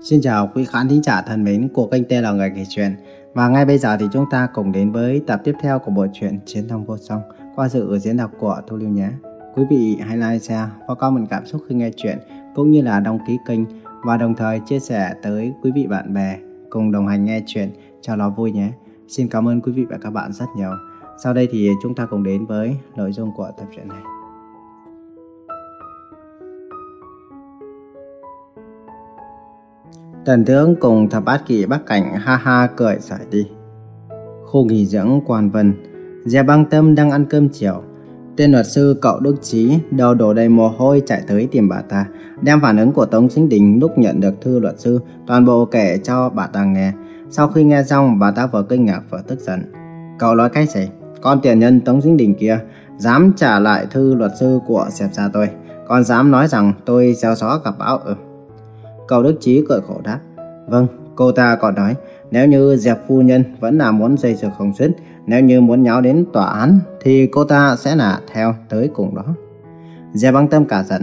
Xin chào quý khán thính giả thân mến của kênh tên là Người Kể Chuyện. Và ngay bây giờ thì chúng ta cùng đến với tập tiếp theo của bộ truyện Chiến Thông Vô Song qua sự diễn đọc của Thu Lưu nhé Quý vị hãy like, share và comment cảm xúc khi nghe chuyện cũng như là đăng ký kênh và đồng thời chia sẻ tới quý vị bạn bè cùng đồng hành nghe chuyện cho nó vui nhé. Xin cảm ơn quý vị và các bạn rất nhiều. Sau đây thì chúng ta cùng đến với nội dung của tập truyện này. Tần tướng cùng thập bát kỵ bắc cảnh ha ha cười giải đi. Khu nghỉ dưỡng Quan Vân, gia băng tâm đang ăn cơm chiều. Tên luật sư cậu Đức Trí đầu đổ đầy mồ hôi chạy tới tìm bà ta, đem phản ứng của Tống Chính Đình lúc nhận được thư luật sư, toàn bộ kể cho bà ta nghe. Sau khi nghe xong, bà ta vừa kinh ngạc vừa tức giận. Cậu nói cái gì? Con tiền nhân Tống Chính Đình kia dám trả lại thư luật sư của xẹp xa tôi, còn dám nói rằng tôi gieo xó gặp bão ừ. Cầu Đức Chí cười khổ đáp. Vâng, cô ta còn nói, nếu như Diệp phu nhân vẫn là muốn dây dược không dứt, nếu như muốn nháo đến tòa án, thì cô ta sẽ là theo tới cùng đó. Diệp băng tâm cả giận.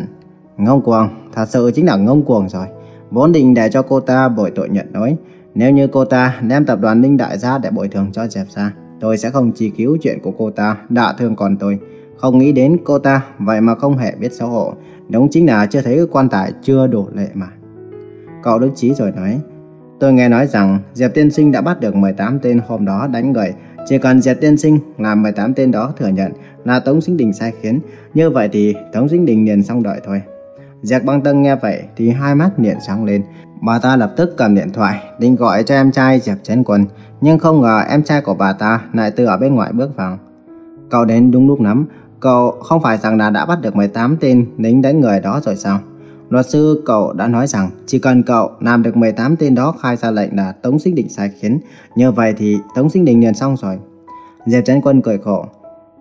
Ngông cuồng, thật sự chính là ngông cuồng rồi. Vốn định để cho cô ta bồi tội nhận lỗi. Nếu như cô ta đem tập đoàn Ninh Đại ra để bồi thường cho Diệp ra, tôi sẽ không chỉ cứu chuyện của cô ta đã thương còn tôi. Không nghĩ đến cô ta, vậy mà không hề biết xấu hổ. Đúng chính là chưa thấy quan tài chưa đổ lệ mà. Cậu Đức Chí rồi nói, tôi nghe nói rằng Diệp Tiên Sinh đã bắt được 18 tên hôm đó đánh người. Chỉ cần Diệp Tiên Sinh làm 18 tên đó thừa nhận là Tống Sinh Đình sai khiến, như vậy thì Tống Sinh Đình liền xong đợi thôi. Diệp Băng Tân nghe vậy thì hai mắt liền sáng lên. Bà ta lập tức cầm điện thoại, định gọi cho em trai Diệp Chấn Quân, nhưng không ngờ em trai của bà ta lại từ ở bên ngoài bước vào. Cậu đến đúng lúc lắm, cậu không phải rằng là đã bắt được 18 tên lính đánh người đó rồi sao? Luật sư cậu đã nói rằng chỉ cần cậu làm được 18 tên đó khai ra lệnh là Tống Sinh Đình sai khiến, như vậy thì Tống Sinh Đình liền xong rồi. Diệp Trấn Quân cười khổ.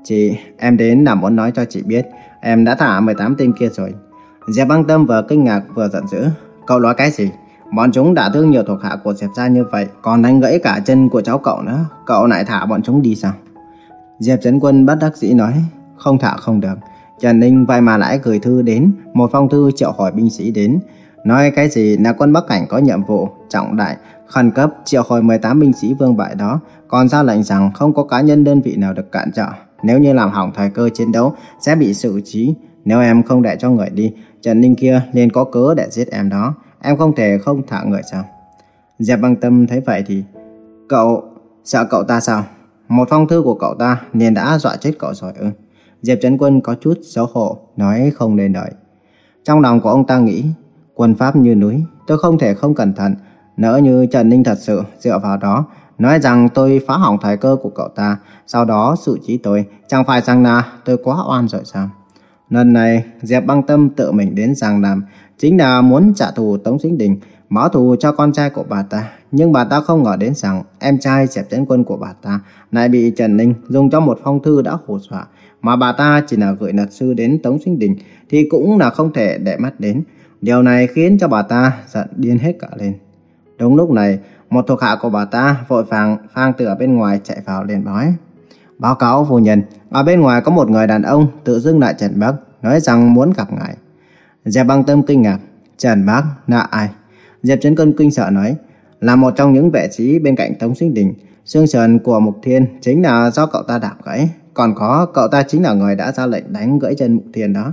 Chị, em đến là muốn nói cho chị biết, em đã thả 18 tên kia rồi. Diệp băng tâm vừa kinh ngạc vừa giận dữ. Cậu nói cái gì? Bọn chúng đã thương nhiều thuộc hạ của Diệp gia như vậy, còn đánh gãy cả chân của cháu cậu nữa. Cậu lại thả bọn chúng đi sao? Diệp Trấn Quân bất đắc dĩ nói, không thả không được. Trần Ninh vậy mà lại gửi thư đến, một phong thư triệu hồi binh sĩ đến. Nói cái gì là quân Bắc Cảnh có nhiệm vụ trọng đại, khẩn cấp triệu hồi 18 binh sĩ vương bại đó, còn ra lệnh rằng không có cá nhân đơn vị nào được cản trở. Nếu như làm hỏng thời cơ chiến đấu sẽ bị xử trí. Nếu em không để cho người đi, Trần Ninh kia nên có cớ để giết em đó. Em không thể không thả người sao? Diệp băng tâm thấy vậy thì Cậu, sợ cậu ta sao? Một phong thư của cậu ta nên đã dọa chết cậu rồi ư? Diệp Trấn Quân có chút xấu hổ, nói không nên đợi. Trong lòng của ông ta nghĩ, quân pháp như núi, tôi không thể không cẩn thận. Nỡ như Trần Ninh thật sự dựa vào đó, nói rằng tôi phá hỏng thời cơ của cậu ta, sau đó xử trí tôi, chẳng phải rằng là tôi quá oan rồi sao? Lần này, Diệp băng tâm tự mình đến Giang Nam, chính là muốn trả thù Tống Sinh Đình, báo thù cho con trai của bà ta. Nhưng bà ta không ngờ đến rằng em trai dẹp chấn Quân của bà ta lại bị Trần Ninh dùng cho một phong thư đã hù dọa, mà bà ta chỉ là gửi luật sư đến Tống Sinh Đình thì cũng là không thể để mắt đến. Điều này khiến cho bà ta giận điên hết cả lên. Đúng lúc này, một thuộc hạ của bà ta vội vàng phang từ ở bên ngoài chạy vào liền nói. Báo cáo phu nhân, ở bên ngoài có một người đàn ông tự dưng lại Trần Bắc, nói rằng muốn gặp ngài. Diệp băng tâm kinh ngạc, Trần Bắc là ai? Diệp Trấn Quân kinh sợ nói, là một trong những vệ sĩ bên cạnh Tống Sinh Đình. Xương sườn của Mục Thiên chính là do cậu ta đạp gãy. Còn có, cậu ta chính là người đã ra lệnh đánh gãy chân Mục Thiên đó.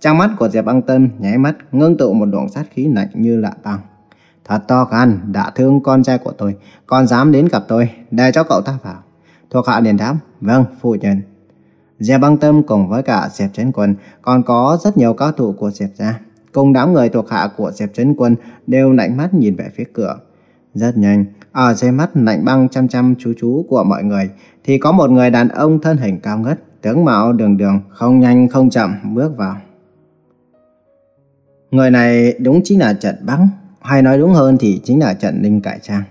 Trong mắt của Diệp Băng Tân nháy mắt ngưng tụ một luồng sát khí lạnh như lạ băng. Thật to gan, đã thương con trai của tôi, còn dám đến gặp tôi, để cho cậu ta vào. Thuộc hạ liền đáp, vâng, phụ nhân. Diệp Băng Tâm cùng với cả Diệp Trấn Quân còn có rất nhiều cao thủ của Diệp gia. Cùng đám người thuộc hạ của Diệp Trấn Quân đều lạnh mắt nhìn về phía cửa. Rất nhanh, ở dưới mắt lạnh băng chăm chăm chú chú của mọi người thì có một người đàn ông thân hình cao ngất, tướng mạo đường đường, không nhanh không chậm bước vào. Người này đúng chính là Trần Băng, hay nói đúng hơn thì chính là Trần linh Cải Trang.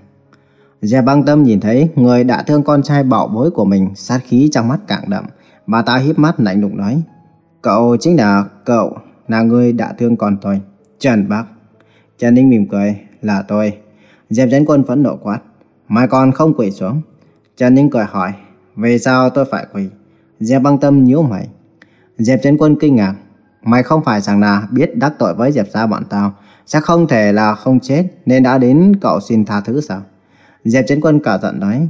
Dè băng tâm nhìn thấy người đã thương con trai bảo bối của mình sát khí trong mắt càng đậm. Bà ta híp mắt lạnh lùng nói, cậu chính là cậu, là người đã thương con tôi, Trần Bắc. Trần Ninh mỉm cười, là tôi. Diệp Chấn Quân phẫn nộ quát, mày còn không quỳ xuống. Trần Ninh cười hỏi, vì sao tôi phải quỳ? Diệp băng tâm nhíu mày. Diệp Chấn Quân kinh ngạc, mày không phải rằng là biết đắc tội với Diệp gia bọn tao, Chắc không thể là không chết nên đã đến cậu xin tha thứ sao? Diệp Chấn Quân cả giận nói.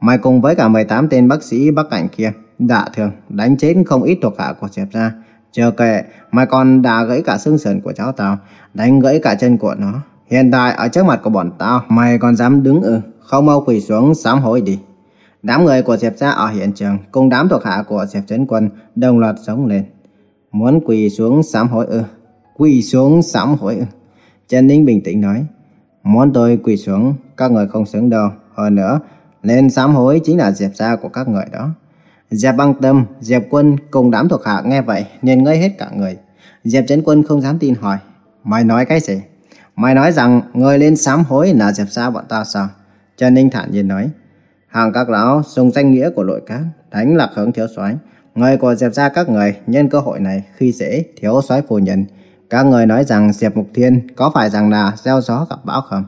Mày cùng với cả 18 tên bác sĩ Bắc Cảnh kia đã thường đánh chết không ít thuộc hạ của Diệp ra chưa kệ, mày còn đã gãy cả xương sườn của cháu tao, đánh gãy cả chân của nó. Hiện tại ở trước mặt của bọn tao, mày còn dám đứng ư, không mau quỳ xuống sám hối đi. Đám người của Diệp gia ở hiện trường cùng đám thuộc hạ của Diệp Trấn Quân đồng loạt sống lên. Muốn quỳ xuống sám hối ư? Quỳ xuống sám hối ư? Trần Ninh bình tĩnh nói. Muốn tôi quỳ xuống, các người không xứng đâu. Hơn nữa, lên sám hối chính là Diệp gia của các người đó. Diệp băng tâm, Diệp quân cùng đám thuộc hạ nghe vậy nên ngây hết cả người. Diệp chấn Quân không dám tin hỏi. Mày nói cái gì? Mày nói rằng người lên sám hối là Diệp gia bọn ta sao? Trần Ninh thản nhiên nói. Hàng các lão dùng danh nghĩa của nội các đánh lạc hướng thiếu soái Người của Diệp gia các người nhân cơ hội này khi dễ thiếu soái phu nhân. Các người nói rằng Diệp Mục Thiên có phải rằng là gieo gió gặp bão không?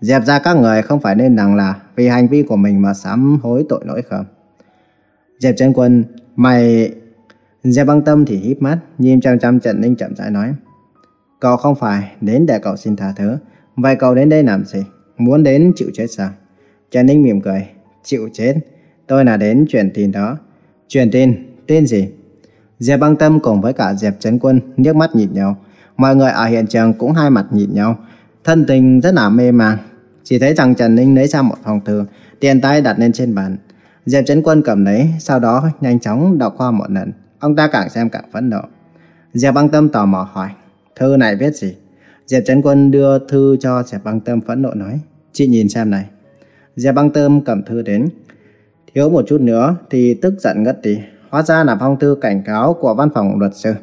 Diệp gia các người không phải nên rằng là vì hành vi của mình mà sám hối tội lỗi không? Diệp Trân Quân, mày... Diệp băng tâm thì híp mắt, nhìn chăm chăm Trần Ninh chậm rãi nói. Cậu không phải đến để cậu xin tha thứ. Vậy cậu đến đây làm gì? Muốn đến chịu chết sao? Trần Ninh mỉm cười. Chịu chết? Tôi là đến truyền tin đó. Truyền tin? Tin gì? Diệp băng tâm cùng với cả Diệp Trấn Quân nhếch mắt nhìn nhau. Mọi người ở hiện trường cũng hai mặt nhìn nhau. Thân tình rất là mê màng. Chỉ thấy rằng Trần Ninh lấy ra một phòng thư, tiền tay đặt lên trên bàn. Diệp Trấn Quân cầm lấy, sau đó nhanh chóng đọc qua một lần. Ông ta càng xem càng phẫn nộ. Diệp băng tâm tò mò hỏi, thư này viết gì? Diệp Trấn Quân đưa thư cho Diệp băng tâm phẫn nộ nói, chị nhìn xem này. Diệp băng tâm cầm thư đến. Thiếu một chút nữa thì tức giận ngất đi. Hóa ra là phong thư cảnh cáo của văn phòng luật sư.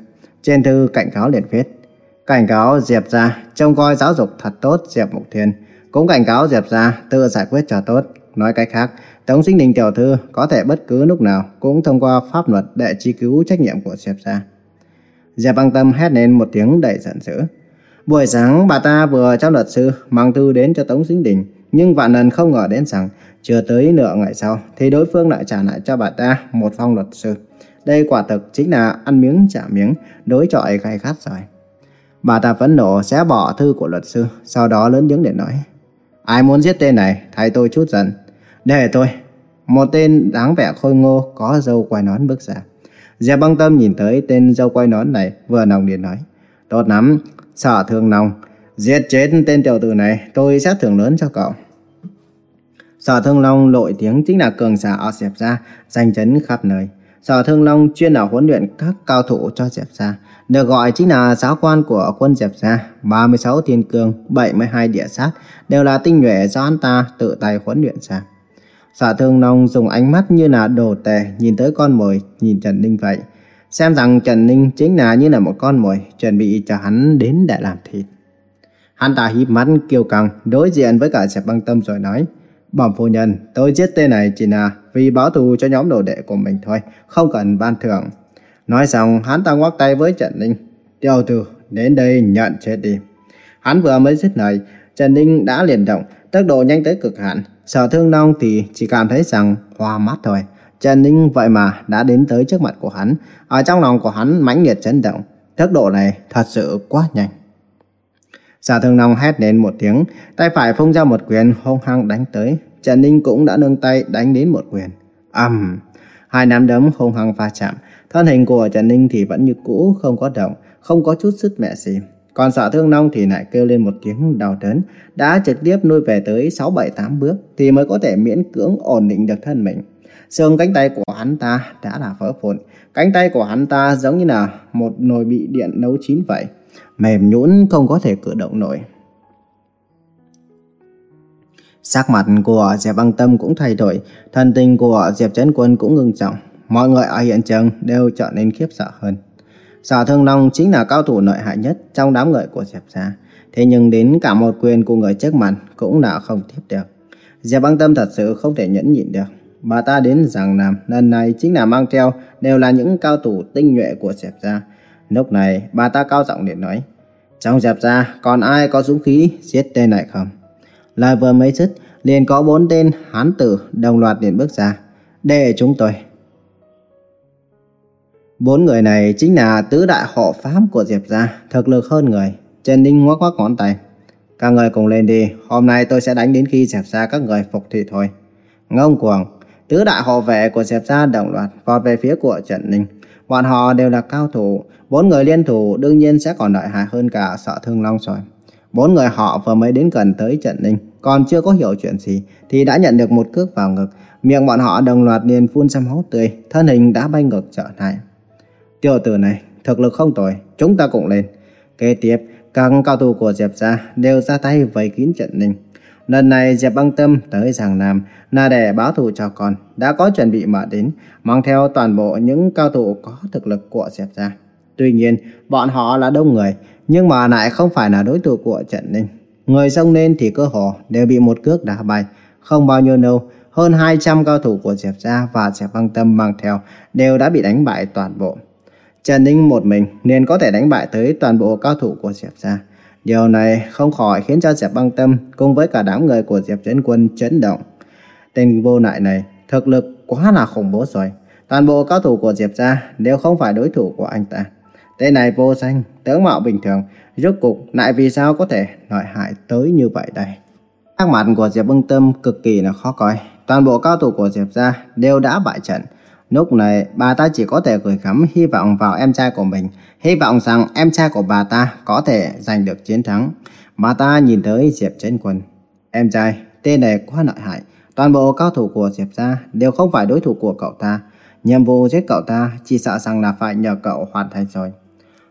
Trên thư cảnh cáo liền viết. Cảnh cáo Diệp gia trông coi giáo dục thật tốt Diệp Mục Thiên. Cũng cảnh cáo Diệp gia tự giải quyết cho tốt. Nói cách khác, Tống Sinh Đình tiểu thư có thể bất cứ lúc nào cũng thông qua pháp luật để truy cứu trách nhiệm của Diệp ra. Diệp băng tâm hét lên một tiếng đầy giận dữ. Buổi sáng bà ta vừa cho luật sư mang thư đến cho Tống Sinh Đình nhưng vạn lần không ngờ đến rằng chưa tới nửa ngày sau thì đối phương lại trả lại cho bà ta một phong luật sư. Đây quả thực chính là ăn miếng trả miếng, đối chọi gay gắt rồi. Bà ta phẫn nộ xé bỏ thư của luật sư, sau đó lớn tiếng để nói. Ai muốn giết tên này, thay tôi chút giận. Để tôi. Một tên đáng vẻ khôi ngô có dâu quai nón bước ra. Diệp băng tâm nhìn tới tên dâu quai nón này vừa nồng điện nói. Tốt lắm, sợ thương nồng. Giết chết tên tiểu tử này, tôi sẽ thưởng lớn cho cậu. Sở Thương Long lội tiếng chính là cường giả ở Diệp gia, danh chấn khắp nơi. Sở Thương Long chuyên ở huấn luyện các cao thủ cho Diệp gia, được gọi chính là giáo quan của quân Diệp gia, 36 thiên cương, 72 địa sát đều là tinh nhuệ do anh ta tự tay huấn luyện ra. Sở Thương nông dùng ánh mắt như là đồ tệ nhìn tới con mồi, nhìn Trần Ninh vậy. Xem rằng Trần Ninh chính là như là một con mồi chuẩn bị cho hắn đến để làm thịt. Hắn ta híp mắt kiêu căng đối diện với cả Diệp Băng Tâm rồi nói: Bẩm phu nhân, tôi giết tên này chỉ là vì báo thù cho nhóm đồ đệ của mình thôi, không cần ban thưởng. Nói xong, hắn ta ngoắc tay với Trần Ninh. Tiêu tử, đến đây nhận chết đi. Hắn vừa mới dứt lời, Trần Ninh đã liền động, tốc độ nhanh tới cực hạn. Sở thương long thì chỉ cảm thấy rằng hoa mắt thôi. Trần Ninh vậy mà đã đến tới trước mặt của hắn. Ở trong lòng của hắn mãnh liệt chấn động. Tốc độ này thật sự quá nhanh. Sở thương long hét lên một tiếng, tay phải phung ra một quyền hung hăng đánh tới. Trần Ninh cũng đã nâng tay đánh đến một quyền. ầm, um, hai nắm đấm hung hăng va chạm. Thân hình của Trần Ninh thì vẫn như cũ, không có động, không có chút sức mẹ gì. Còn sở thương nông thì lại kêu lên một tiếng đau đớn, đã trực tiếp nuôi về tới 6-7-8 bước thì mới có thể miễn cưỡng ổn định được thân mình. Xương cánh tay của hắn ta đã là vỡ vụn, cánh tay của hắn ta giống như là một nồi bị điện nấu chín vậy mềm nhũn không có thể cử động nổi. Sắc mặt của Diệp Băng Tâm cũng thay đổi, thần tình của Diệp Trấn Quân cũng ngưng trọng. Mọi người ở hiện trường đều trở nên khiếp sợ hơn. Sở Thương Long chính là cao thủ nội hại nhất trong đám người của Diệp gia. Thế nhưng đến cả một quyền của người trước mặt cũng đã không tiếp được. Diệp Băng Tâm thật sự không thể nhẫn nhịn được. Bà ta đến rằng làm lần này chính là mang theo đều là những cao thủ tinh nhuệ của Diệp gia. Lúc này, bà ta cao giọng để nói, Trong Diệp gia còn ai có dũng khí giết tên này không Lời vừa mới dứt, liền có bốn tên hán tử đồng loạt liền bước ra Để chúng tôi Bốn người này chính là tứ đại hộ pháp của Diệp gia, thực lực hơn người. Trần Ninh ngoắc ngoắc ngón tay. Các người cùng lên đi, hôm nay tôi sẽ đánh đến khi diệp gia các người phục thị thôi. Ngông cuồng, tứ đại hộ vệ của diệp gia đồng loạt vọt về phía của Trần Ninh. Bọn họ đều là cao thủ, bốn người liên thủ đương nhiên sẽ còn lợi hại hơn cả sợ thương long rồi. Bốn người họ vừa mới đến gần tới Trần Ninh, còn chưa có hiểu chuyện gì thì đã nhận được một cước vào ngực. Miệng bọn họ đồng loạt liền phun ra máu tươi, thân hình đã bay ngược trở lại. Tiểu tử này, thực lực không tồi, chúng ta cũng lên. Kế tiếp, các cao thủ của Diệp gia đều ra tay vây kín trận Ninh. Lần này Diệp băng tâm tới Giang Nam là để báo thù cho con, đã có chuẩn bị mà đến, mang theo toàn bộ những cao thủ có thực lực của Diệp gia. Tuy nhiên, bọn họ là đông người, nhưng mà lại không phải là đối thủ của trận Ninh. Người xông lên thì cơ hồ đều bị một cước đá bay, không bao nhiêu lâu, hơn 200 cao thủ của Diệp gia và Diệp băng tâm mang theo đều đã bị đánh bại toàn bộ. Trần Ninh một mình nên có thể đánh bại tới toàn bộ cao thủ của Diệp gia. Điều này không khỏi khiến cho Diệp băng tâm cùng với cả đám người của Diệp Trấn Quân chấn động. Tên vô lại này thực lực quá là khủng bố rồi. Toàn bộ cao thủ của Diệp gia đều không phải đối thủ của anh ta. Tên này vô danh, tướng mạo bình thường, rốt cục lại vì sao có thể lợi hại tới như vậy đây. Các mặt của Diệp băng tâm cực kỳ là khó coi. Toàn bộ cao thủ của Diệp gia đều đã bại trận. Lúc này bà ta chỉ có thể gửi gắm hy vọng vào em trai của mình, hy vọng rằng em trai của bà ta có thể giành được chiến thắng. Bà ta nhìn tới Diệp Trấn Quân. Em trai, tên này quá lợi hại. Toàn bộ cao thủ của Diệp gia đều không phải đối thủ của cậu ta. Nhiệm vụ giết cậu ta chỉ sợ rằng là phải nhờ cậu hoàn thành rồi.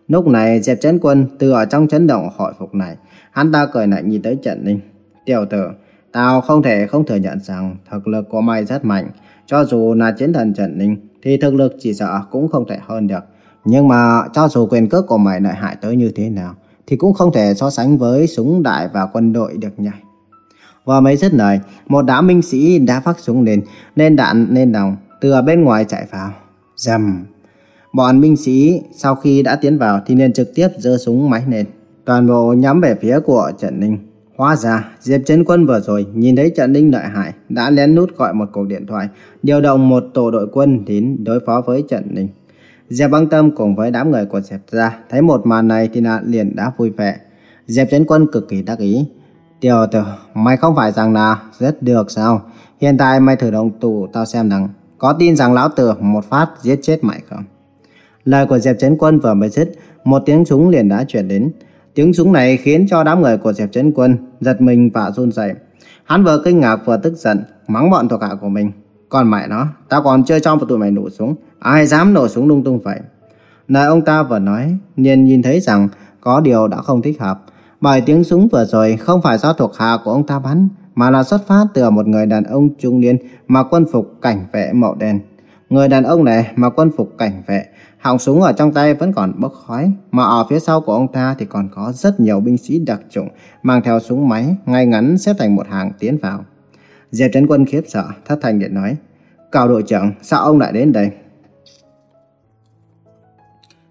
Lúc này Diệp Trấn Quân từ ở trong chấn động hội phục này, hắn ta cười lại nhìn tới Trần Ninh. Tiểu tử, tao không thể không thừa nhận rằng thực lực của mày rất mạnh. Cho dù là chiến thần Trần Ninh thì thực lực chỉ sợ cũng không thể hơn được. Nhưng mà cho dù quyền cước của mày lợi hại tới như thế nào thì cũng không thể so sánh với súng đại và quân đội được nhỉ. và mấy dứt lời, một đám binh sĩ đã phát súng lên, nên đạn lên nòng từ bên ngoài chạy vào. Dầm! Bọn binh sĩ sau khi đã tiến vào thì nên trực tiếp giơ súng máy lên, toàn bộ nhắm về phía của Trần Ninh. Hóa ra, Diệp Trấn Quân vừa rồi nhìn thấy trận Ninh lợi hại, đã lén nút gọi một cuộc điện thoại, điều động một tổ đội quân đến đối phó với trận Ninh. Diệp Băng Tâm cùng với đám người của Diệp ra thấy một màn này thì là liền đã vui vẻ. Diệp Trấn Quân cực kỳ đắc ý. Tiểu tử, mày không phải rằng là rất được sao? Hiện tại mày thử động tụ tao xem rằng có tin rằng lão tử một phát giết chết mày không? Lời của Diệp Trấn Quân vừa mới dứt, một tiếng súng liền đã chuyển đến. Tiếng súng này khiến cho đám người của Diệp Trấn Quân giật mình và run rẩy. Hắn vừa kinh ngạc vừa tức giận, mắng bọn thuộc hạ của mình. Còn mẹ nó, tao còn chưa cho tụi mày nổ súng, ai dám nổ súng lung tung vậy? Lời ông ta vừa nói, liền nhìn thấy rằng có điều đã không thích hợp. Bởi tiếng súng vừa rồi không phải do thuộc hạ của ông ta bắn, mà là xuất phát từ một người đàn ông trung niên mà quân phục cảnh vệ màu đen. Người đàn ông này mà quân phục cảnh vệ, Họng súng ở trong tay vẫn còn bốc khói, mà ở phía sau của ông ta thì còn có rất nhiều binh sĩ đặc chủng mang theo súng máy ngay ngắn xếp thành một hàng tiến vào. Diệp Trấn Quân khiếp sợ, thất thành điện nói, Cao đội trưởng, sao ông lại đến đây?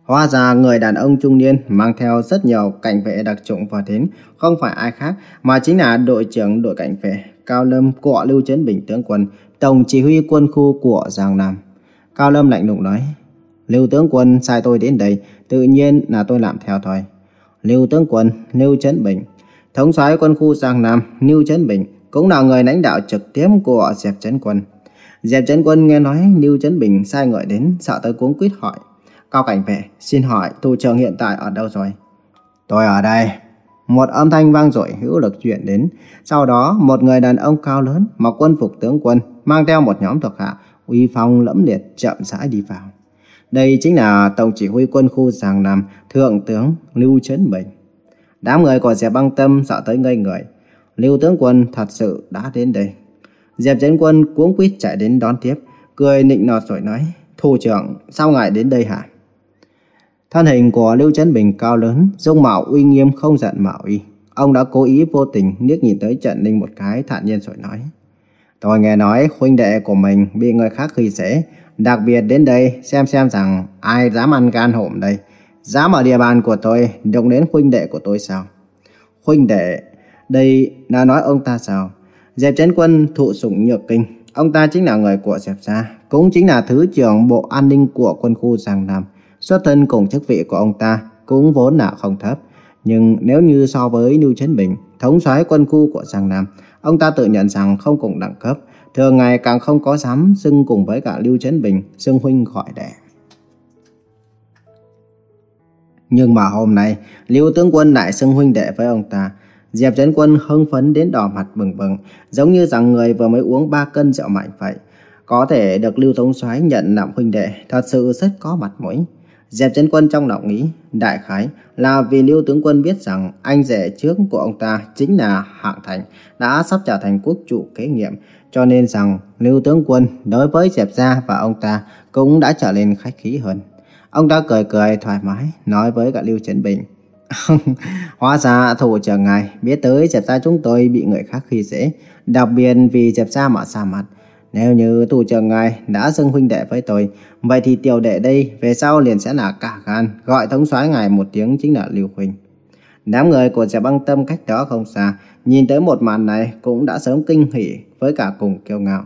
Hóa ra người đàn ông trung niên mang theo rất nhiều cảnh vệ đặc chủng vào đến không phải ai khác mà chính là đội trưởng đội cảnh vệ Cao Lâm của Lưu Trấn Bình tướng quân, tổng chỉ huy quân khu của Giang Nam. Cao Lâm lạnh lùng nói, Lưu tướng quân sai tôi đến đây, tự nhiên là tôi làm theo thôi. Lưu tướng quân, Lưu Trấn Bình, thống soái quân khu Giang Nam, Lưu Trấn Bình, cũng là người lãnh đạo trực tiếp của Diệp Trấn Quân. Diệp Trấn Quân nghe nói Lưu Trấn Bình sai người đến, sợ tới cuống quýt hỏi. Cao cảnh vệ, xin hỏi thủ trưởng hiện tại ở đâu rồi? Tôi ở đây. Một âm thanh vang dội hữu lực truyền đến. Sau đó, một người đàn ông cao lớn, mặc quân phục tướng quân, mang theo một nhóm thuộc hạ, uy phong lẫm liệt chậm rãi đi vào. Đây chính là Tổng chỉ huy quân khu Giang Nam, Thượng tướng Lưu Trấn Bình. Đám người của Diệp băng tâm sợ tới ngây người. Lưu tướng quân thật sự đã đến đây. Diệp Trấn Quân cuống quýt chạy đến đón tiếp, cười nịnh nọt rồi nói, Thủ trưởng, sao ngài đến đây hả? Thân hình của Lưu Trấn Bình cao lớn, dung mạo uy nghiêm không giận mạo uy. Ông đã cố ý vô tình liếc nhìn tới Trần Ninh một cái thản nhiên rồi nói. Tôi nghe nói huynh đệ của mình bị người khác khi dễ, Đặc biệt đến đây xem xem rằng ai dám ăn gan hổm đây. Dám ở địa bàn của tôi động đến huynh đệ của tôi sao? Huynh đệ, đây đã nói ông ta sao? Diệp Trấn Quân thụ sủng nhược kinh. Ông ta chính là người của Diệp Gia, cũng chính là Thứ trưởng Bộ An ninh của quân khu Giang Nam. Xuất thân cùng chức vị của ông ta cũng vốn là không thấp. Nhưng nếu như so với Lưu Trấn Bình, thống soái quân khu của Giang Nam, ông ta tự nhận rằng không cùng đẳng cấp, thường ngày càng không có dám xưng cùng với cả Lưu Trấn Bình, xưng huynh gọi đệ. Nhưng mà hôm nay, Lưu tướng quân lại xưng huynh đệ với ông ta. Diệp Trấn Quân hưng phấn đến đỏ mặt bừng bừng, giống như rằng người vừa mới uống 3 cân rượu mạnh vậy. Có thể được Lưu Thống soái nhận làm huynh đệ, thật sự rất có mặt mũi. Diệp Trấn Quân trong lòng nghĩ, đại khái là vì Lưu tướng quân biết rằng anh rể trước của ông ta chính là Hạng Thành, đã sắp trở thành quốc chủ kế nhiệm, cho nên rằng Lưu tướng quân đối với Diệp gia và ông ta cũng đã trở nên khách khí hơn. Ông ta cười cười thoải mái, nói với cả Lưu Trấn Bình. Hóa ra thủ trưởng ngài biết tới Diệp gia chúng tôi bị người khác khi dễ, đặc biệt vì Diệp gia mà xa mặt. Nếu như thủ trưởng ngài đã xưng huynh đệ với tôi, vậy thì tiểu đệ đây về sau liền sẽ là cả gan, gọi thống soái ngài một tiếng chính là Lưu Huynh. Đám người của Diệp băng tâm cách đó không xa, nhìn tới một màn này cũng đã sớm kinh hỉ với cả cùng kiêu ngạo.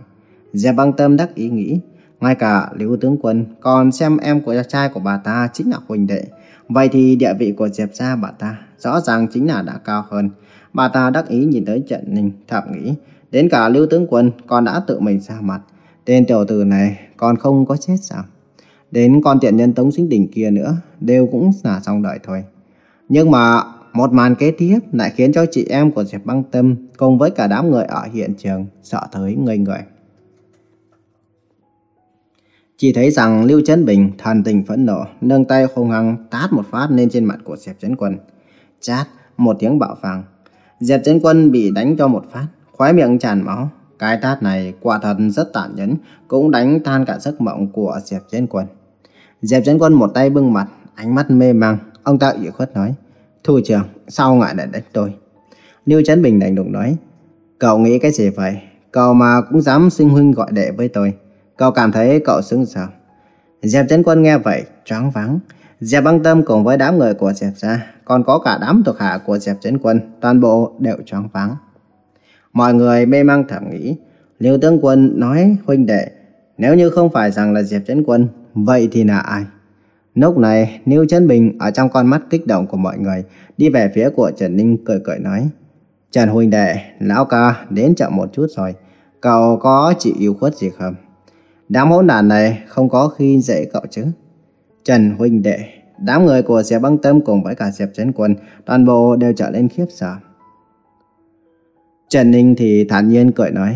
Diệp băng tâm đắc ý nghĩ, ngay cả Lưu Tướng Quân còn xem em của trai của bà ta chính là huynh đệ. Vậy thì địa vị của Diệp gia bà ta rõ ràng chính là đã cao hơn. Bà ta đắc ý nhìn tới trận ninh, thầm nghĩ, đến cả Lưu Tướng Quân còn đã tự mình ra mặt. Tên tiểu tử này còn không có chết sao? Đến con tiện nhân Tống Sinh Đình kia nữa, đều cũng là xong đợi thôi. Nhưng mà một màn kế tiếp lại khiến cho chị em của Diệp Băng Tâm cùng với cả đám người ở hiện trường sợ tới ngây người. Chỉ thấy rằng Lưu Trấn Bình thần tình phẫn nộ, nâng tay hung hăng tát một phát lên trên mặt của Diệp Trấn Quân. Chát, một tiếng bạo phàng. Diệp Trấn Quân bị đánh cho một phát, khóe miệng tràn máu. Cái tát này quả thật rất tàn nhẫn, cũng đánh tan cả giấc mộng của Diệp Trấn Quân. Diệp Trấn Quân một tay bưng mặt, ánh mắt mê mang, ông ta ủy khuất nói. Thu trưởng, sao ngại lại đánh tôi? Lưu Trấn Bình đành đụng nói. Cậu nghĩ cái gì vậy? Cậu mà cũng dám sinh huynh gọi đệ với tôi. Cậu cảm thấy cậu xứng sao? Diệp Trấn Quân nghe vậy, choáng váng. Diệp băng tâm cùng với đám người của Diệp gia, còn có cả đám thuộc hạ của Diệp Trấn Quân, toàn bộ đều choáng váng. Mọi người mê mang thầm nghĩ, Liêu Tướng Quân nói huynh đệ, nếu như không phải rằng là Diệp Trấn Quân, vậy thì là ai? Lúc này, Niêu Trấn Bình ở trong con mắt kích động của mọi người, đi về phía của Trần Ninh cười cười nói, Trần huynh đệ, lão ca đến chậm một chút rồi, cậu có chịu yêu khuất gì không? Đám hỗn đàn này không có khi dễ cậu chứ. Trần huynh đệ, đám người của Diệp băng tâm cùng với cả Diệp Trấn Quân, toàn bộ đều trở lên khiếp sợ. Trần Ninh thì thản nhiên cười nói,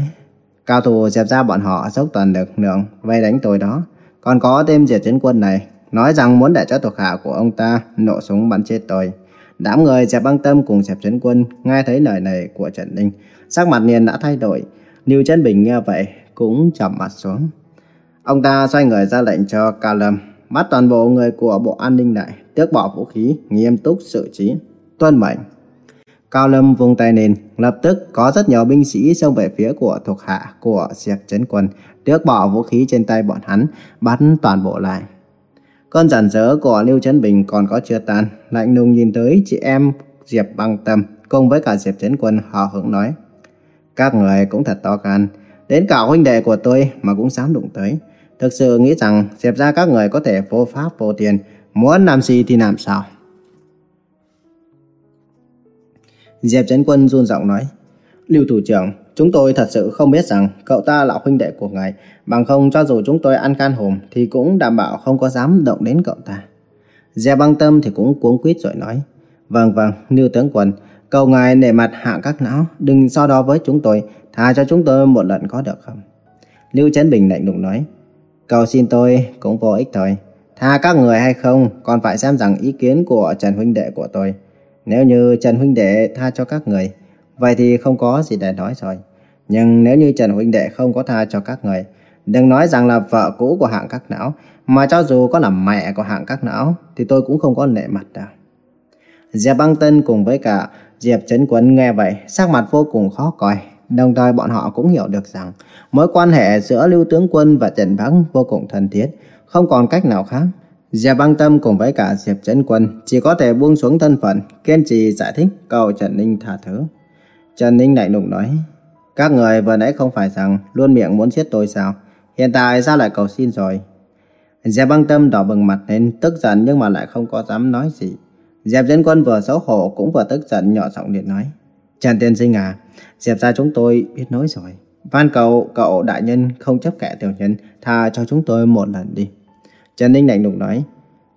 cao thủ Diệp ra bọn họ dốc toàn lực lượng vây đánh tôi đó. Còn có tên Diệp Trấn Quân này, nói rằng muốn để cho thuộc hạ của ông ta nổ súng bắn chết tôi. Đám người Diệp băng tâm cùng Diệp Trấn Quân nghe thấy lời này của Trần Ninh, sắc mặt liền đã thay đổi. Lưu Trấn Bình nghe vậy cũng chậm mặt xuống. Ông ta xoay người ra lệnh cho Cao Lâm bắt toàn bộ người của Bộ An ninh lại, tước bỏ vũ khí, nghiêm túc xử trí. Tuân mệnh. Cao Lâm vung tay lên, lập tức có rất nhiều binh sĩ xông về phía của thuộc hạ của Diệp Trấn Quân, tước bỏ vũ khí trên tay bọn hắn, bắn toàn bộ lại. Cơn giận dỡ của Lưu Trấn Bình còn có chưa tan, lạnh lùng nhìn tới chị em Diệp Băng Tâm cùng với cả Diệp Trấn Quân hào hững nói. Các người cũng thật to gan, đến cả huynh đệ của tôi mà cũng dám đụng tới. Thực sự nghĩ rằng Diệp ra các người có thể vô pháp vô tiền, muốn làm gì thì làm sao. Diệp Trấn Quân run giọng nói, Lưu Thủ trưởng, chúng tôi thật sự không biết rằng cậu ta là huynh đệ của ngài, bằng không cho dù chúng tôi ăn can hùm thì cũng đảm bảo không có dám động đến cậu ta. Dè băng tâm thì cũng cuống quýt rồi nói, Vâng vâng, Lưu Tướng Quân, cầu ngài nể mặt hạ các não, đừng so đo với chúng tôi, tha cho chúng tôi một lần có được không? Lưu Trấn Bình lạnh lùng nói, Cầu xin tôi cũng vô ích thôi. Tha các người hay không còn phải xem rằng ý kiến của Trần huynh đệ của tôi. Nếu như Trần huynh đệ tha cho các người, vậy thì không có gì để nói rồi. Nhưng nếu như Trần huynh đệ không có tha cho các người, đừng nói rằng là vợ cũ của hạng các não, mà cho dù có là mẹ của hạng các não, thì tôi cũng không có nể mặt đâu. Diệp Băng Tân cùng với cả Diệp Trấn quấn nghe vậy, sắc mặt vô cùng khó coi, Đồng thời bọn họ cũng hiểu được rằng mối quan hệ giữa Lưu Tướng Quân và Trần Băng vô cùng thân thiết, không còn cách nào khác. Diệp Băng Tâm cùng với cả Diệp Trấn Quân chỉ có thể buông xuống thân phận, kiên trì giải thích cầu Trần Ninh tha thứ. Trần Ninh lạnh lùng nói, các người vừa nãy không phải rằng luôn miệng muốn giết tôi sao? Hiện tại sao lại cầu xin rồi? Diệp Băng Tâm đỏ bừng mặt lên, tức giận nhưng mà lại không có dám nói gì. Diệp Dân Quân vừa xấu hổ cũng vừa tức giận nhỏ giọng điện nói. Trần Tiên Sinh à, Diệp ra chúng tôi biết nói rồi. Van cầu cậu đại nhân không chấp kẻ tiểu nhân, tha cho chúng tôi một lần đi. Trần Ninh lạnh lùng nói.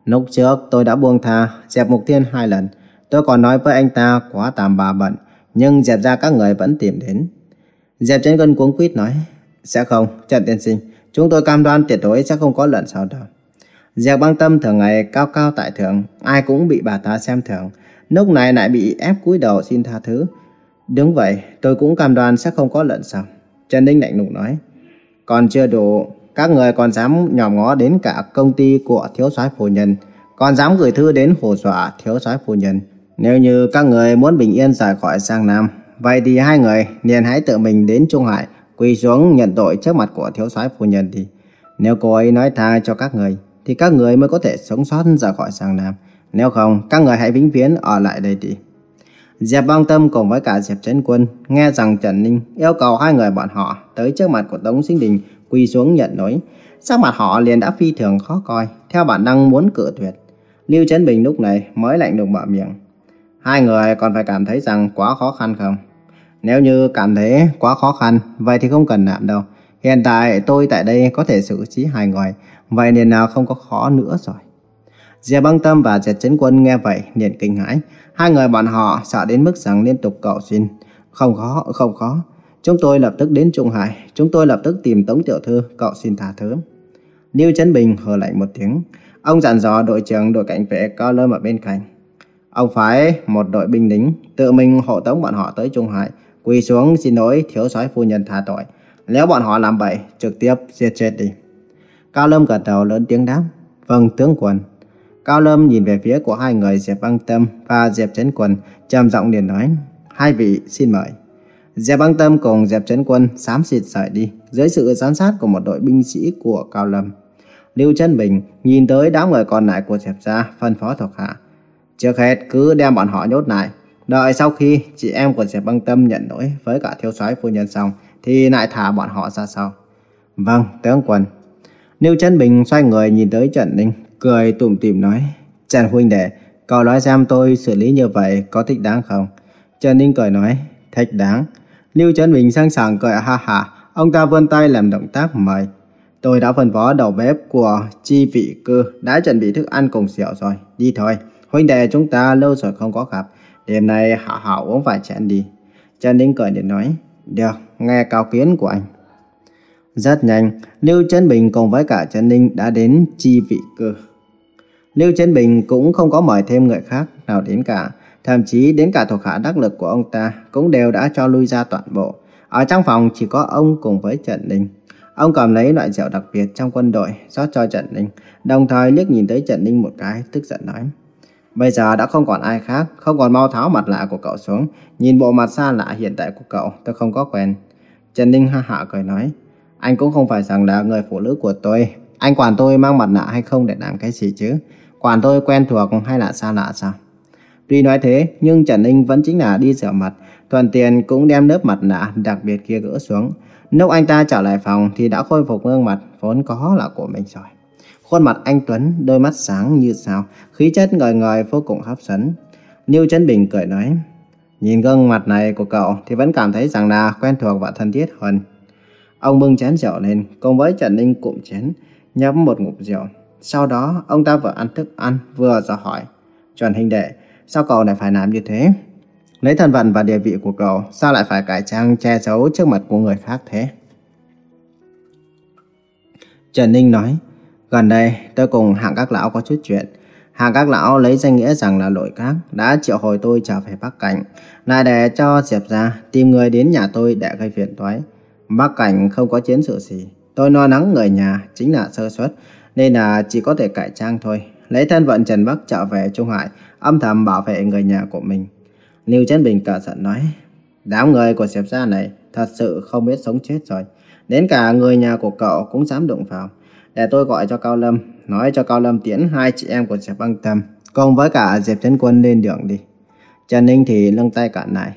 Lúc trước tôi đã buông tha Diệp Mục Thiên hai lần. Tôi còn nói với anh ta quá tàm bà bận, nhưng Diệp ra các người vẫn tìm đến. Diệp Chấn Quân cuống quýt nói. Sẽ không, Trần Tiên Sinh, chúng tôi cam đoan tuyệt đối sẽ không có lần sau đâu. Diệp băng tâm thường ngày cao cao tại thượng, ai cũng bị bà ta xem thường. Lúc này lại bị ép cúi đầu xin tha thứ. Đúng vậy, tôi cũng cam đoan sẽ không có lần sau. Trần Ninh lạnh lùng nói. Còn chưa đủ, các người còn dám nhòm ngó đến cả công ty của thiếu soái phu nhân, còn dám gửi thư đến hồ dọa thiếu soái phu nhân. Nếu như các người muốn bình yên rời khỏi Giang Nam, vậy thì hai người liền hãy tự mình đến Trung Hải, quỳ xuống nhận tội trước mặt của thiếu soái phu nhân đi. Nếu cô ấy nói tha cho các người, thì các người mới có thể sống sót ra khỏi Giang Nam. Nếu không, các người hãy vĩnh viễn ở lại đây đi. Diệp Bang Tâm cùng với cả Diệp Trấn Quân nghe rằng Trần Ninh yêu cầu hai người bọn họ tới trước mặt của Tống Sinh Đình quỳ xuống nhận lỗi. Sắc mặt họ liền đã phi thường khó coi, theo bản năng muốn cự tuyệt. Lưu Trấn Bình lúc này mới lạnh lùng mở miệng. Hai người còn phải cảm thấy rằng quá khó khăn không? Nếu như cảm thấy quá khó khăn, vậy thì không cần làm đâu. Hiện tại tôi tại đây có thể xử trí hai người, vậy nên nào không có khó nữa rồi. Diệp băng tâm và Diệp chấn quân nghe vậy liền kinh hãi. Hai người bọn họ sợ đến mức rằng liên tục cầu xin. Không khó, không khó. Chúng tôi lập tức đến Trung Hải. Chúng tôi lập tức tìm Tống Tiểu Thư cậu xin tha thứ. Lưu Trấn Bình hờ lạnh một tiếng. Ông dặn dò đội trưởng đội cảnh vệ cao lâm ở bên cạnh. Ông phái một đội binh lính tự mình hộ tống bọn họ tới Trung Hải. Quỳ xuống xin lỗi thiếu soái phu nhân tha tội. Nếu bọn họ làm vậy trực tiếp giết chết đi. Cao Lâm gật đầu lớn tiếng đáp. Vâng, tướng quân. Cao Lâm nhìn về phía của hai người Diệp Băng Tâm và Diệp Trấn Quân, trầm giọng liền nói, hai vị xin mời. Diệp Băng Tâm cùng Diệp Trấn Quân xám xịt rời đi, dưới sự giám sát của một đội binh sĩ của Cao Lâm. Lưu Trân Bình nhìn tới đám người còn lại của Diệp gia, phân phó thuộc hạ. Trước hết cứ đem bọn họ nhốt lại, đợi sau khi chị em của Diệp Băng Tâm nhận lỗi với cả thiếu soái phu nhân xong, thì lại thả bọn họ ra sau. Vâng, tướng quân. Lưu Trân Bình xoay người nhìn tới Trần Ninh, cười tủm tỉm nói, Trần huynh đệ, cậu nói xem tôi xử lý như vậy có thích đáng không? Trần Ninh cười nói, thích đáng. Lưu Trấn Bình sẵn sàng cười ha ha, ông ta vươn tay làm động tác mời. Tôi đã phân phó đầu bếp của chi vị cư đã chuẩn bị thức ăn cùng rượu rồi, đi thôi. Huynh đệ chúng ta lâu rồi không có gặp, đêm nay hảo hảo uống vài chén đi. Trần Ninh cười để nói, được, nghe cao kiến của anh. Rất nhanh, Lưu Trấn Bình cùng với cả Trần Ninh đã đến chi vị Cơ. Lưu Trấn Bình cũng không có mời thêm người khác nào đến cả, thậm chí đến cả thuộc hạ đắc lực của ông ta cũng đều đã cho lui ra toàn bộ. Ở trong phòng chỉ có ông cùng với Trần Ninh. Ông cầm lấy loại rượu đặc biệt trong quân đội rót cho Trần Ninh, đồng thời liếc nhìn tới Trần Ninh một cái, tức giận nói. Bây giờ đã không còn ai khác, không còn mau tháo mặt lạ của cậu xuống. Nhìn bộ mặt xa lạ hiện tại của cậu, tôi không có quen. Trần Ninh ha hạ cười nói. Anh cũng không phải rằng là người phụ nữ của tôi. Anh quản tôi mang mặt nạ hay không để làm cái gì chứ? Quản tôi quen thuộc hay là xa lạ sao? Tuy nói thế, nhưng Trần Ninh vẫn chính là đi rửa mặt, thuận tiền cũng đem lớp mặt nạ đặc biệt kia gỡ xuống. Lúc anh ta trở lại phòng thì đã khôi phục gương mặt vốn có là của mình rồi. Khuôn mặt anh Tuấn, đôi mắt sáng như sao, khí chất ngời ngời vô cùng hấp dẫn. Lưu Trấn Bình cười nói, nhìn gương mặt này của cậu thì vẫn cảm thấy rằng là quen thuộc và thân thiết hơn. Ông bưng chén rượu lên, cùng với Trần Ninh cụm chén, nhấp một ngụm rượu. Sau đó, ông ta vừa ăn thức ăn, vừa dò hỏi. Trần Hình Đệ, sao cậu lại phải làm như thế? Lấy thân phận và địa vị của cậu, sao lại phải cải trang che giấu trước mặt của người khác thế? Trần Ninh nói, gần đây tôi cùng hạng các lão có chút chuyện. Hạng các lão lấy danh nghĩa rằng là nội các đã triệu hồi tôi trở về Bắc Cảnh, lại để cho Diệp ra tìm người đến nhà tôi để gây phiền toái. Bắc Cảnh không có chiến sự gì, tôi lo lắng người nhà chính là sơ suất, nên là chỉ có thể cải trang thôi. Lấy thân vận Trần Bắc trở về Trung Hải, âm thầm bảo vệ người nhà của mình. Lưu Trấn Bình cả giận nói, đám người của Diệp gia này thật sự không biết sống chết rồi. Đến cả người nhà của cậu cũng dám đụng vào. Để tôi gọi cho Cao Lâm, nói cho Cao Lâm tiễn hai chị em của Diệp Băng Tâm, cùng với cả Diệp Trấn Quân lên đường đi. Trần Ninh thì lưng tay cản lại.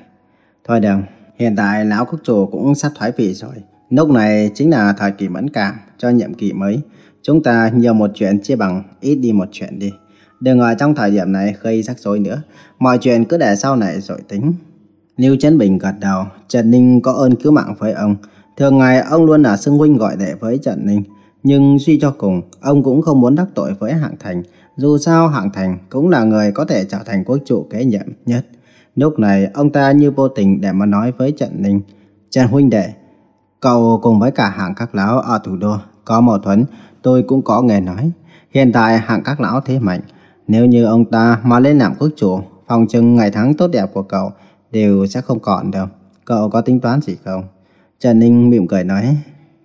Thôi đừng, hiện tại lão quốc chủ cũng sắp thoái vị rồi. Lúc này chính là thời kỳ mẫn cảm cho nhiệm kỳ mới. Chúng ta nhiều một chuyện chia bằng ít đi một chuyện đi. Đừng ở trong thời điểm này gây rắc rối nữa. Mọi chuyện cứ để sau này rồi tính. Lưu Trấn Bình gật đầu. Trần Ninh có ơn cứu mạng với ông. Thường ngày ông luôn là xưng huynh gọi đệ với Trần Ninh. Nhưng suy cho cùng, ông cũng không muốn đắc tội với Hạng Thành. Dù sao Hạng Thành cũng là người có thể trở thành quốc chủ kế nhiệm nhất. Lúc này ông ta như vô tình để mà nói với Trần Ninh. Trần huynh đệ, cậu cùng với cả hạng các lão ở thủ đô có mâu thuẫn, tôi cũng có nghe nói. Hiện tại hạng các lão thế mạnh. Nếu như ông ta mà lên làm quốc chủ, phòng chừng ngày tháng tốt đẹp của cậu đều sẽ không còn đâu. Cậu có tính toán gì không? Trần Ninh mỉm cười nói,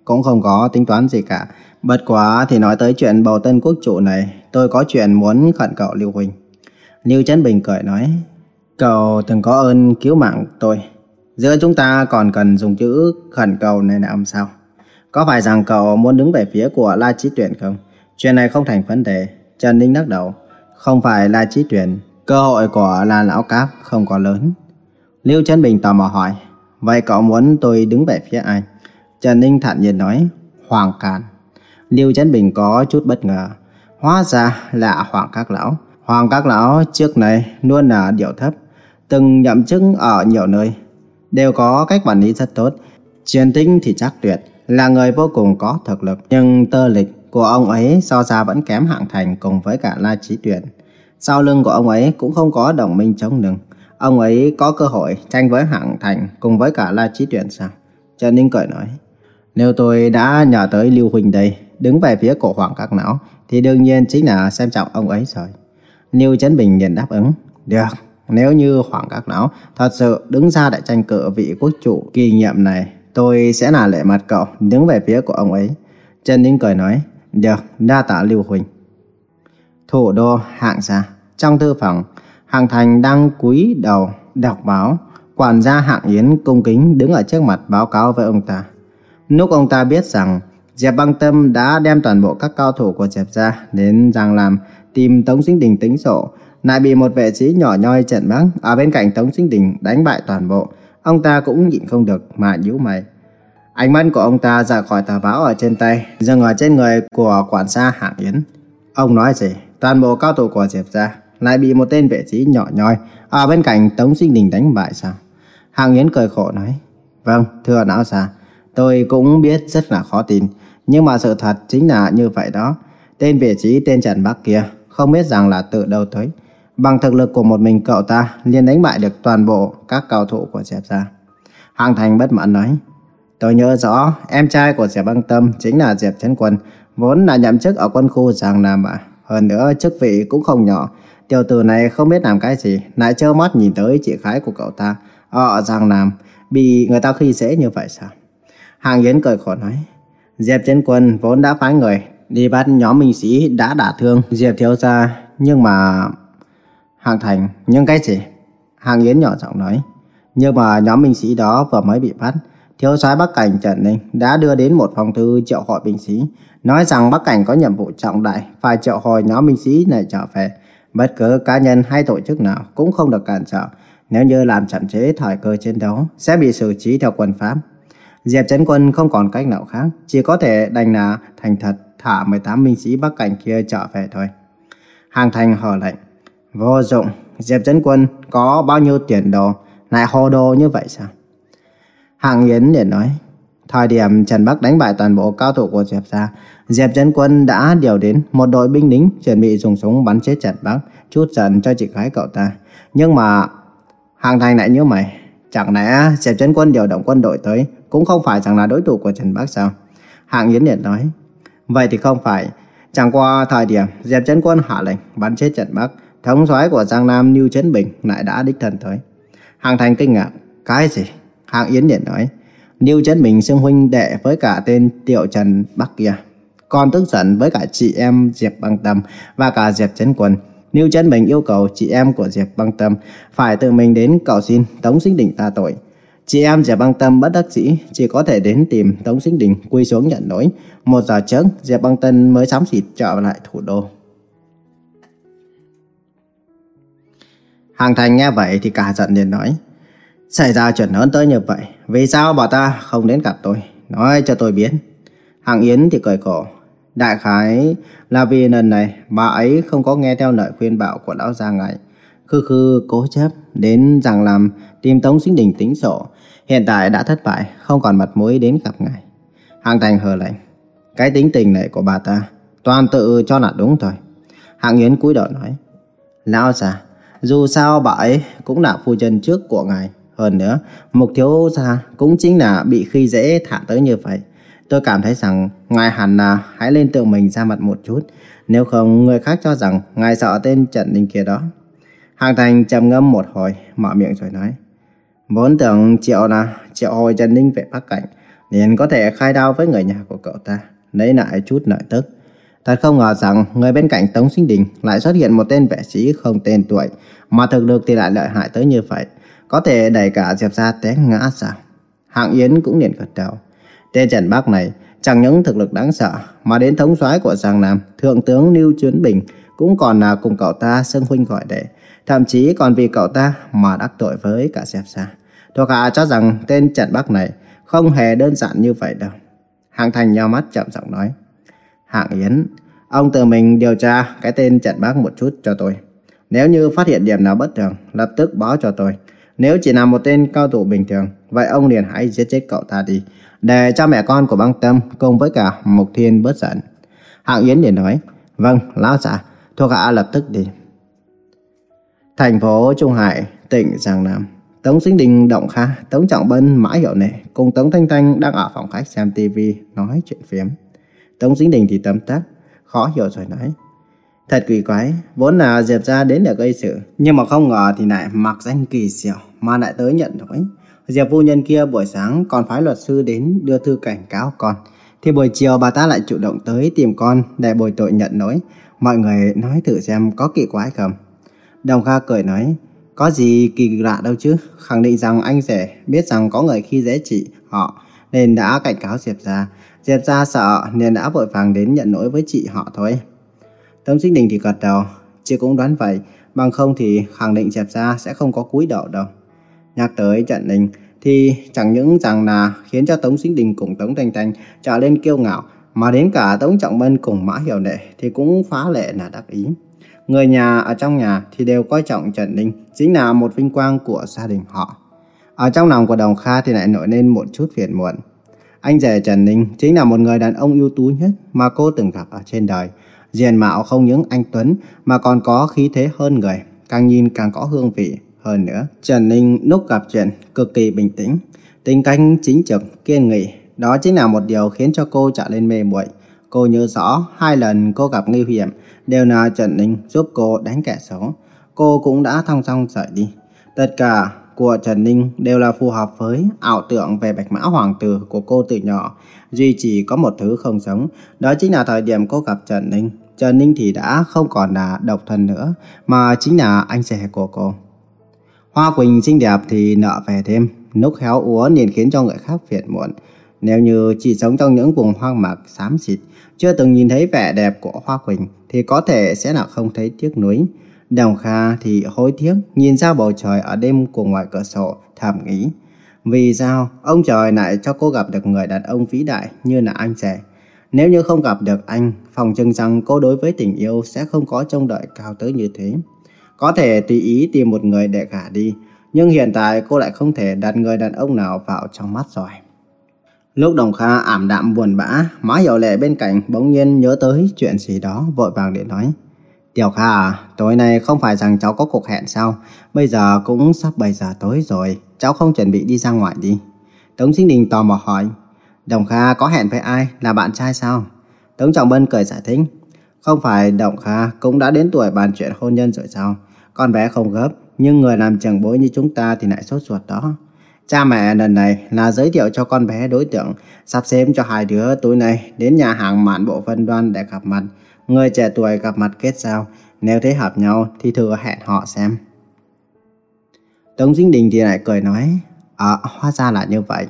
cũng không có tính toán gì cả. Bất quá thì nói tới chuyện bầu tân quốc chủ này, tôi có chuyện muốn khẩn cậu Lưu Huỳnh. Lưu Trấn Bình cười nói, cậu từng có ơn cứu mạng tôi. Giữa chúng ta còn cần dùng chữ khẩn cầu này làm sao? Có phải rằng cậu muốn đứng về phía của La Chí Tuyển không? Chuyện này không thành vấn đề. Trần Ninh lắc đầu. Không phải La Chí Tuyển, cơ hội của La Lão Cáp không có lớn. Lưu Trấn Bình tò mò hỏi. Vậy cậu muốn tôi đứng về phía ai? Trần Ninh thản nhiên nói. Hoàng Càn. Lưu Chấn Bình có chút bất ngờ. Hóa ra là Hoàng Các Lão. Hoàng Các Lão trước này luôn là điệu thấp. Từng nhậm chức ở nhiều nơi. Đều có cách quản lý rất tốt. chiến tính thì chắc tuyệt. Là người vô cùng có thực lực. Nhưng tơ lịch của ông ấy so ra vẫn kém hạng thành cùng với cả La Chí Tuyển. Sau lưng của ông ấy cũng không có đồng minh chống lưng. Ông ấy có cơ hội tranh với hạng thành cùng với cả La Chí Tuyển sao? Trần Ninh cười nói. Nếu tôi đã nhờ tới Lưu Huỳnh đây, đứng về phía cổ hoàng các não, thì đương nhiên chính là xem trọng ông ấy rồi. Lưu Chấn Bình liền đáp ứng. Được, nếu như hoàng các não thật sự đứng ra để tranh cử vị quốc chủ kỳ nhiệm này, tôi sẽ là lệ mặt cậu đứng về phía của ông ấy. Trần Ninh cười nói. Được, đa tạ Lưu Huỳnh. Thủ đô hạng gia, trong thư phòng, Hạng Thành đang cúi đầu đọc báo. Quản gia Hạng Yến cung kính đứng ở trước mặt báo cáo với ông ta. Lúc ông ta biết rằng Diệp Băng Tâm đã đem toàn bộ các cao thủ của Diệp ra đến Giang Lam tìm Tống Sinh Đình tính sổ, lại bị một vệ sĩ nhỏ nhoi trận bắn ở bên cạnh Tống Sinh Đình đánh bại toàn bộ. Ông ta cũng nhịn không được mà nhíu mày. Ánh mắt của ông ta ra khỏi tờ báo ở trên tay, dừng ở trên người của quản gia Hạng Yến. Ông nói gì? Toàn bộ cao thủ của Diệp ra lại bị một tên vệ sĩ nhỏ nhoi ở bên cạnh Tống Sinh Đình đánh bại sao? Hạng Yến cười khổ nói. Vâng, thưa não già, tôi cũng biết rất là khó tin, nhưng mà sự thật chính là như vậy đó. Tên vệ sĩ tên Trần Bắc kia không biết rằng là từ đâu tới. Bằng thực lực của một mình cậu ta liền đánh bại được toàn bộ các cao thủ của Diệp gia hàng Thành bất mãn nói. Tôi nhớ rõ, em trai của Diệp Băng Tâm chính là Diệp Trấn Quân, vốn là nhậm chức ở quân khu Giang Nam ạ. Hơn nữa, chức vị cũng không nhỏ. Tiểu tử này không biết làm cái gì, lại trơ mắt nhìn tới chị khái của cậu ta ở Giang Nam, bị người ta khi dễ như vậy sao? Hàng Yến cười khổ nói, Diệp Chiến Quân vốn đã phái người đi bắt nhóm minh sĩ đã đả thương Diệp Thiếu Gia, nhưng mà... hạng Thành, nhưng cái gì? Hàng Yến nhỏ giọng nói, nhưng mà nhóm minh sĩ đó vừa mới bị bắt, Thiếu soái Bắc Cảnh Trần Ninh đã đưa đến một phong thư triệu hội binh sĩ, nói rằng Bắc Cảnh có nhiệm vụ trọng đại, phải triệu hồi nhóm binh sĩ này trở về. Bất cứ cá nhân hay tổ chức nào cũng không được cản trở. Nếu như làm chậm chế thời cơ chiến đấu, sẽ bị xử trí theo quân pháp. Diệp Trấn Quân không còn cách nào khác, chỉ có thể đành là thành thật thả 18 binh sĩ Bắc Cảnh kia trở về thôi. Hàng Thành hờ lệnh. Vô dụng, Diệp Trấn Quân có bao nhiêu tiền đồ, lại hồ đồ như vậy sao? hàng Yến liền nói, thời điểm Trần Bắc đánh bại toàn bộ cao thủ của Diệp gia, Diệp Trấn Quân đã điều đến một đội binh lính chuẩn bị dùng súng bắn chết Trần Bắc, chút giận cho chị gái cậu ta. Nhưng mà Hàng Thành lại nhớ mày, chẳng lẽ Diệp Trấn Quân điều động quân đội tới cũng không phải rằng là đối thủ của Trần Bắc sao? Hạng Yến Điệt nói, vậy thì không phải. Chẳng qua thời điểm Diệp Trấn Quân hạ lệnh bắn chết Trần Bắc, thống soái của Giang Nam Lưu Trấn Bình lại đã đích thân tới. hạng Thành kinh ngạc, cái gì? Hạng Yến Điệt nói, Lưu Trấn Bình xưng huynh đệ với cả tên Tiểu Trần Bắc kia. Còn tức giận với cả chị em Diệp Băng Tâm và cả Diệp Trấn Quân. Lưu Trấn Bình yêu cầu chị em của Diệp Băng Tâm phải tự mình đến cầu xin Tống Sinh Đình ta tội. Chị em Diệp Băng Tâm bất đắc dĩ chỉ có thể đến tìm Tống Sinh Đình quy xuống nhận lỗi. Một giờ trước, Diệp Băng Tân mới sám xịt trở lại thủ đô. Hàng Thành nghe vậy thì cả giận liền nói Xảy ra chuyện lớn tới như vậy Vì sao bà ta không đến gặp tôi Nói cho tôi biết Hạng Yến thì cười khổ Đại khái là vì lần này bà ấy không có nghe theo lời khuyên bảo của lão già ngài. Khư khư cố chấp đến rằng làm tìm Tống Sinh Đình tính sổ. Hiện tại đã thất bại, không còn mặt mũi đến gặp ngài. Hạng Thành hờ lạnh. Cái tính tình này của bà ta, toàn tự cho là đúng thôi. Hạng Yến cúi đầu nói. Lão già, dù sao bà ấy cũng là phu nhân trước của ngài. Hơn nữa, mục thiếu gia cũng chính là bị khi dễ thả tới như vậy. Tôi cảm thấy rằng ngài hẳn là hãy lên tự mình ra mặt một chút. Nếu không, người khác cho rằng ngài sợ tên Trần đình kia đó. Hàng Thành trầm ngâm một hồi, mở miệng rồi nói. Vốn tưởng triệu là triệu hồi Trần Ninh về Bắc Cảnh, nên có thể khai đao với người nhà của cậu ta, lấy lại chút nợ tức. Thật không ngờ rằng người bên cạnh Tống Sinh Đình lại xuất hiện một tên vệ sĩ không tên tuổi, mà thực lực thì lại lợi hại tới như vậy. Có thể đẩy cả Diệp ra té ngã sao? Hạng Yến cũng liền gật đầu. Tên Trần Bắc này chẳng những thực lực đáng sợ, mà đến thống soái của Giang Nam, Thượng tướng Lưu Chuyến Bình cũng còn là cùng cậu ta xưng huynh gọi đệ. Thậm chí còn vì cậu ta mà đắc tội với cả Diệp Sa. Thuộc hạ cho rằng tên Trần Bắc này không hề đơn giản như vậy đâu. Hạng Thành nhau mắt chậm giọng nói. Hạng Yến, ông tự mình điều tra cái tên Trần Bắc một chút cho tôi. Nếu như phát hiện điểm nào bất thường, lập tức báo cho tôi. Nếu chỉ là một tên cao thủ bình thường, vậy ông liền hãy giết chết cậu ta đi, để cho mẹ con của băng tâm cùng với cả Mục Thiên bớt giận. Hạng Yến liền nói, vâng, lão giả, thuộc hạ lập tức đi. Thành phố Trung Hải, tỉnh Giang Nam. Tống Sinh Đình, Động Kha, Tống Trọng Bân, Mã Hiệu Nệ cùng Tống Thanh Thanh đang ở phòng khách xem tivi nói chuyện phiếm. Tống Sinh Đình thì tấm tắc, khó hiểu rồi nói. Thật kỳ quái, vốn là Diệp ra đến để gây sự, nhưng mà không ngờ thì lại mặc danh kỳ diệu mà lại tới nhận lỗi. Diệp phu nhân kia buổi sáng còn phái luật sư đến đưa thư cảnh cáo con, thì buổi chiều bà ta lại chủ động tới tìm con để bồi tội nhận lỗi. Mọi người nói thử xem có kỳ quái không. Đồng Kha cười nói, có gì kỳ lạ đâu chứ, khẳng định rằng anh rể biết rằng có người khi dễ chị họ nên đã cảnh cáo Diệp gia Diệp gia sợ nên đã vội vàng đến nhận lỗi với chị họ thôi. Tống Sinh Đình thì gật đầu, chị cũng đoán vậy, bằng không thì khẳng định Diệp gia sẽ không có cúi đầu đâu. Nhắc tới trận đình thì chẳng những rằng là khiến cho Tống Sinh Đình cùng Tống Thanh Thanh trở lên kiêu ngạo, mà đến cả Tống Trọng Bân cùng Mã Hiểu Đệ thì cũng phá lệ là đắc ý. Người nhà ở trong nhà thì đều coi trọng Trần Ninh chính là một vinh quang của gia đình họ. Ở trong lòng của Đồng Kha thì lại nổi lên một chút phiền muộn. Anh rể Trần Ninh chính là một người đàn ông ưu tú nhất mà cô từng gặp ở trên đời. Diện mạo không những anh Tuấn mà còn có khí thế hơn người, càng nhìn càng có hương vị. Hơn nữa, Trần Ninh lúc gặp chuyện cực kỳ bình tĩnh, tính cách chính trực, kiên nghị. Đó chính là một điều khiến cho cô trở lên mê muội. Cô nhớ rõ hai lần cô gặp nguy hiểm đều là Trần Ninh giúp cô đánh kẻ xấu. Cô cũng đã thong song rời đi. Tất cả của Trần Ninh đều là phù hợp với ảo tưởng về bạch mã hoàng tử của cô từ nhỏ. Duy chỉ có một thứ không giống, đó chính là thời điểm cô gặp Trần Ninh. Trần Ninh thì đã không còn là độc thân nữa, mà chính là anh rể của cô. Hoa Quỳnh xinh đẹp thì nợ về thêm, núc khéo úa liền khiến cho người khác phiền muộn. Nếu như chỉ sống trong những vùng hoang mạc xám xịt, chưa từng nhìn thấy vẻ đẹp của Hoa Quỳnh thì có thể sẽ là không thấy tiếc nuối. Đồng Kha thì hối tiếc nhìn ra bầu trời ở đêm của ngoài cửa sổ thầm nghĩ. Vì sao ông trời lại cho cô gặp được người đàn ông vĩ đại như là anh rể? Nếu như không gặp được anh, phòng chừng rằng cô đối với tình yêu sẽ không có trông đợi cao tới như thế. Có thể tùy ý tìm một người để gả đi, nhưng hiện tại cô lại không thể đặt người đàn ông nào vào trong mắt rồi. Lúc Đồng Kha ảm đạm buồn bã, Má Hiểu Lệ bên cạnh bỗng nhiên nhớ tới chuyện gì đó vội vàng để nói. Tiểu Kha à, tối nay không phải rằng cháu có cuộc hẹn sao? Bây giờ cũng sắp 7 giờ tối rồi, cháu không chuẩn bị đi ra ngoài đi. Tống Sinh Đình tò mò hỏi, Đồng Kha có hẹn với ai, là bạn trai sao? Tống Trọng Bân cười giải thích, không phải Đồng Kha cũng đã đến tuổi bàn chuyện hôn nhân rồi sao? Con bé không gấp, nhưng người làm chồng bối như chúng ta thì lại sốt ruột đó. Cha mẹ lần này là giới thiệu cho con bé đối tượng, sắp xếp cho hai đứa tối nay đến nhà hàng mạn bộ phân đoan để gặp mặt. Người trẻ tuổi gặp mặt kết giao, nếu thấy hợp nhau thì thử hẹn họ xem. Tống Dinh Đình thì lại cười nói, Ờ, hóa ra là như vậy.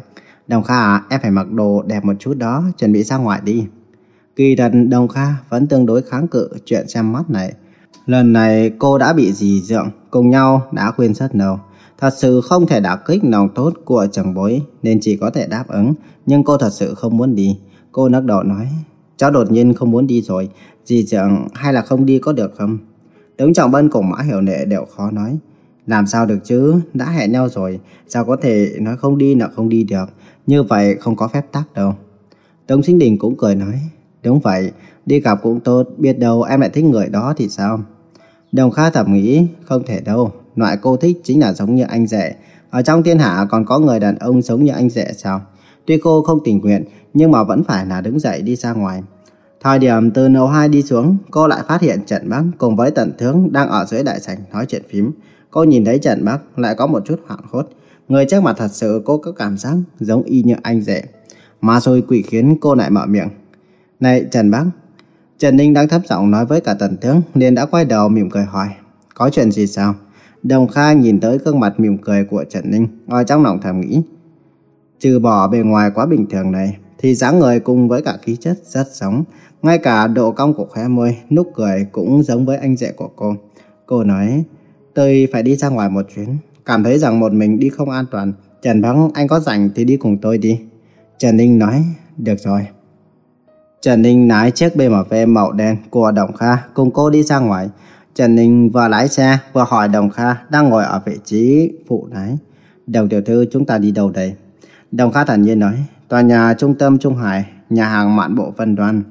Đồng Kha à, em phải mặc đồ đẹp một chút đó, chuẩn bị ra ngoài đi. Kỳ thật Đồng Kha vẫn tương đối kháng cự chuyện xem mắt này. Lần này cô đã bị dì dượng, cùng nhau đã khuyên rất nhiều. Thật sự không thể đả kích lòng tốt của chồng bối nên chỉ có thể đáp ứng. Nhưng cô thật sự không muốn đi. Cô nấc độ nói, cháu đột nhiên không muốn đi rồi, dì trưởng hay là không đi có được không? tướng Trọng Bân cùng Mã Hiểu Nệ đều khó nói. Làm sao được chứ, đã hẹn nhau rồi, sao có thể nói không đi là không đi được, như vậy không có phép tắc đâu. Tống Sinh Đình cũng cười nói, đúng vậy, đi gặp cũng tốt, biết đâu em lại thích người đó thì sao? Đồng Kha thầm nghĩ, không thể đâu, loại cô thích chính là giống như anh rể. Ở trong thiên hạ còn có người đàn ông giống như anh rể sao? Tuy cô không tình nguyện, nhưng mà vẫn phải là đứng dậy đi ra ngoài. Thời điểm từ lầu 2 đi xuống, cô lại phát hiện Trần Bắc cùng với Tần Thướng đang ở dưới đại sảnh nói chuyện phím. Cô nhìn thấy Trần Bắc lại có một chút hoảng hốt. Người trước mặt thật sự cô có cảm giác giống y như anh rể. Mà rồi quỷ khiến cô lại mở miệng. Này Trần Bắc. Trần Ninh đang thấp giọng nói với cả Tần Thướng liền đã quay đầu mỉm cười hỏi. Có chuyện gì sao? Đồng Kha nhìn tới gương mặt mỉm cười của Trần Ninh, ở trong lòng thầm nghĩ. Trừ bỏ bề ngoài quá bình thường này, thì dáng người cùng với cả khí chất rất giống. Ngay cả độ cong của khóe môi, nút cười cũng giống với anh rể của cô. Cô nói, tôi phải đi ra ngoài một chuyến, cảm thấy rằng một mình đi không an toàn. Trần Băng, anh có rảnh thì đi cùng tôi đi. Trần Ninh nói, được rồi. Trần Ninh lái chiếc BMW màu đen của Đồng Kha cùng cô đi ra ngoài. Trần Ninh vừa lái xe vừa hỏi Đồng Kha đang ngồi ở vị trí phụ lái. Đồng tiểu thư chúng ta đi đâu đây? Đồng Kha thản nhiên nói, tòa nhà trung tâm Trung Hải, nhà hàng mạn bộ Vân Đoan.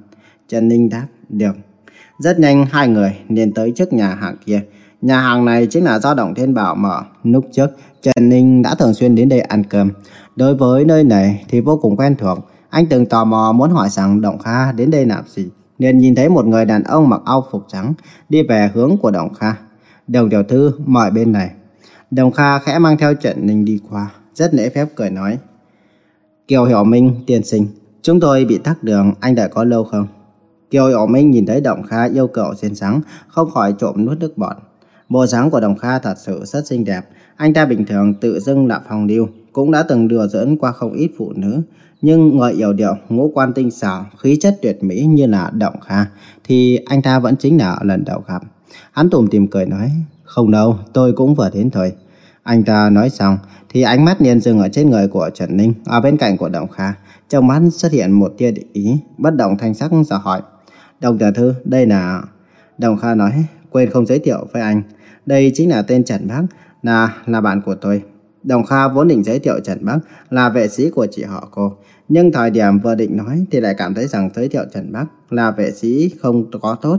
Trần Ninh đáp, được. Rất nhanh hai người liền tới trước nhà hàng kia. Nhà hàng này chính là do Động Thiên Bảo mở. Lúc trước, Trần Ninh đã thường xuyên đến đây ăn cơm. Đối với nơi này thì vô cùng quen thuộc. Anh từng tò mò muốn hỏi rằng Động Kha đến đây làm gì. Liền nhìn thấy một người đàn ông mặc áo phục trắng đi về hướng của đồng Kha. Đồng tiểu thư mời bên này. Đồng Kha khẽ mang theo Trần Ninh đi qua. Rất lễ phép cười nói. Kiều Hiểu Minh, tiên sinh. Chúng tôi bị tắc đường, anh đã có lâu không? Kiều Hiểu Minh nhìn thấy Đồng Kha yêu cầu xinh sáng, không khỏi trộm nuốt nước bọt. Bộ dáng của Đồng Kha thật sự rất xinh đẹp. Anh ta bình thường tự dưng là phong lưu, cũng đã từng đùa giỡn qua không ít phụ nữ. Nhưng người yêu điệu, ngũ quan tinh xảo, khí chất tuyệt mỹ như là Đồng Kha, thì anh ta vẫn chính là lần đầu gặp. Hắn tùm tìm cười nói, không đâu, tôi cũng vừa đến thôi. Anh ta nói xong, thì ánh mắt liền dừng ở trên người của Trần Ninh, ở bên cạnh của Đồng Kha. Trong mắt xuất hiện một tia định ý, bất động thanh sắc dò hỏi. Đồng tiểu thư, đây là... Đồng Kha nói, quên không giới thiệu với anh. Đây chính là tên Trần Bắc, là là bạn của tôi. Đồng Kha vốn định giới thiệu Trần Bắc là vệ sĩ của chị họ cô. Nhưng thời điểm vừa định nói thì lại cảm thấy rằng giới thiệu Trần Bắc là vệ sĩ không có tốt.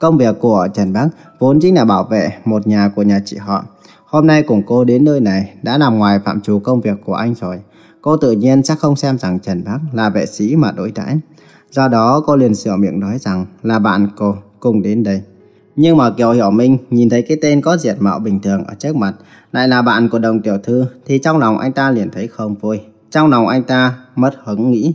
Công việc của Trần Bắc vốn chính là bảo vệ một nhà của nhà chị họ. Hôm nay cùng cô đến nơi này đã nằm ngoài phạm trù công việc của anh rồi. Cô tự nhiên chắc không xem rằng Trần Bắc là vệ sĩ mà đối đãi. Do đó cô liền sửa miệng nói rằng là bạn cô cùng đến đây. Nhưng mà Kiều Hiểu Minh nhìn thấy cái tên có diện mạo bình thường ở trước mặt lại là bạn của đồng tiểu thư thì trong lòng anh ta liền thấy không vui. Trong lòng anh ta mất hứng nghĩ.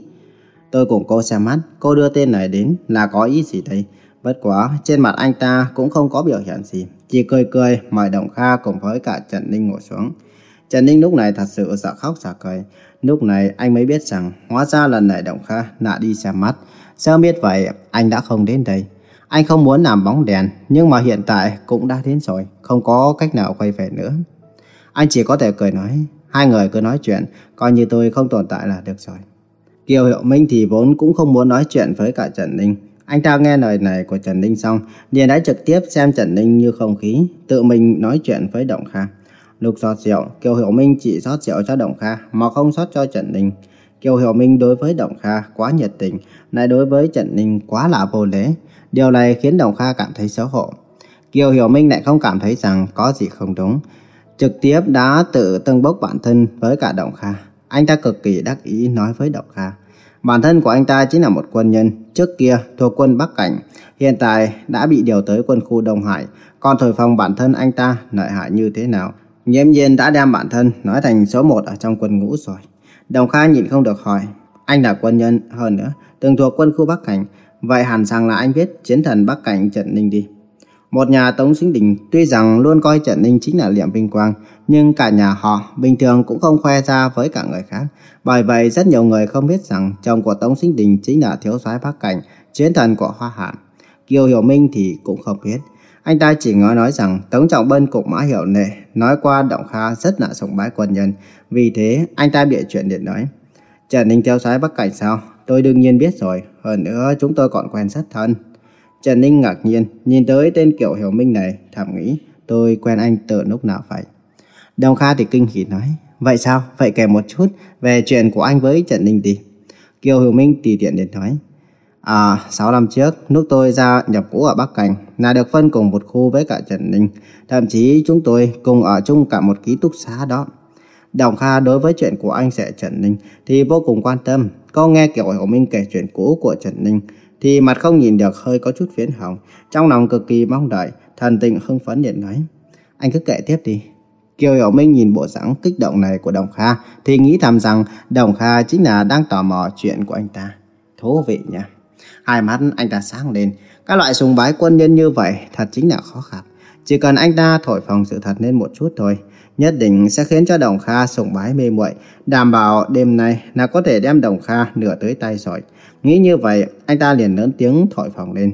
Tôi cùng cô xem mắt, cô đưa tên này đến là có ý gì đây? Bất quá, trên mặt anh ta cũng không có biểu hiện gì. Chỉ cười cười mời Đồng Kha cùng với cả Trần Ninh ngồi xuống. Trần Ninh lúc này thật sự sợ khóc sợ cười. Lúc này anh mới biết rằng hóa ra lần này Đồng Kha đã đi xem mắt. Sớm biết vậy, anh đã không đến đây. Anh không muốn làm bóng đèn, nhưng mà hiện tại cũng đã đến rồi, không có cách nào quay về nữa. Anh chỉ có thể cười nói, hai người cứ nói chuyện, coi như tôi không tồn tại là được rồi. Kiều Hiệu Minh thì vốn cũng không muốn nói chuyện với cả Trần Ninh. Anh ta nghe lời này của Trần Ninh xong, liền đã trực tiếp xem Trần Ninh như không khí, tự mình nói chuyện với Động Kha. Lục giọt rượu, Kiều Hiểu Minh chỉ rót rượu cho Động Kha mà không rót cho Trần Ninh. Kiều Hiểu Minh đối với Động Kha quá nhiệt tình, lại đối với Trần Ninh quá là vô lễ. Điều này khiến đồng Kha cảm thấy xấu hổ. Kiều Hiểu Minh lại không cảm thấy rằng có gì không đúng. Trực tiếp đã tự tâng bốc bản thân với cả đồng Kha. Anh ta cực kỳ đắc ý nói với đồng Kha. Bản thân của anh ta chính là một quân nhân, trước kia thuộc quân Bắc Cảnh, hiện tại đã bị điều tới quân khu Đông Hải. Còn thời phòng bản thân anh ta lợi hại như thế nào? Nhiễm nhiên đã đem bản thân nói thành số một ở trong quân ngũ rồi. Đồng Kha nhịn không được hỏi, anh là quân nhân hơn nữa, từng thuộc quân khu Bắc Cảnh, vậy hẳn rằng là anh biết chiến thần Bắc Cảnh Trần Ninh đi. Một nhà Tống Sinh Đình tuy rằng luôn coi Trần Ninh chính là liệm vinh quang, nhưng cả nhà họ bình thường cũng không khoe ra với cả người khác. Bởi vậy rất nhiều người không biết rằng chồng của Tống Sinh Đình chính là thiếu soái Bắc Cảnh, chiến thần của Hoa Hạn. Kiều Hiểu Minh thì cũng không biết. Anh ta chỉ ngó nói rằng Tống Trọng Bân cùng Mã Hiểu Nệ nói qua Động Kha rất là sùng bái quân nhân. Vì thế anh ta bịa chuyện để nói. Trần Ninh theo soái Bắc Cảnh sao? Tôi đương nhiên biết rồi, hơn nữa chúng tôi còn quen rất thân. Trần Ninh ngạc nhiên, nhìn tới tên Kiều Hiểu Minh này, thầm nghĩ, tôi quen anh từ lúc nào vậy? Đồng Kha thì kinh hỉ nói, vậy sao? Vậy kể một chút về chuyện của anh với Trần Ninh đi. Kiều Hiểu Minh tùy tiện đến nói, À, 6 năm trước, lúc tôi ra nhập ngũ ở Bắc Cảnh, là được phân cùng một khu với cả Trần Ninh. Thậm chí chúng tôi cùng ở chung cả một ký túc xá đó. Đồng Kha đối với chuyện của anh sẽ Trần Ninh thì vô cùng quan tâm. Cô nghe Kiều Hiểu Minh kể chuyện cũ của Trần Ninh thì mặt không nhìn được hơi có chút phiến hồng. Trong lòng cực kỳ mong đợi, thần tình hưng phấn điện nói. Anh cứ kể tiếp đi. Kiều Hiểu Minh nhìn bộ dáng kích động này của Đồng Kha thì nghĩ thầm rằng Đồng Kha chính là đang tò mò chuyện của anh ta. Thú vị nha. Hai mắt anh ta sáng lên. Các loại sùng bái quân nhân như vậy thật chính là khó khăn. Chỉ cần anh ta thổi phồng sự thật lên một chút thôi, nhất định sẽ khiến cho Đồng Kha sùng bái mê muội, đảm bảo đêm nay là có thể đem Đồng Kha nửa tới tay rồi. Nghĩ như vậy, anh ta liền lớn tiếng thổi phồng lên.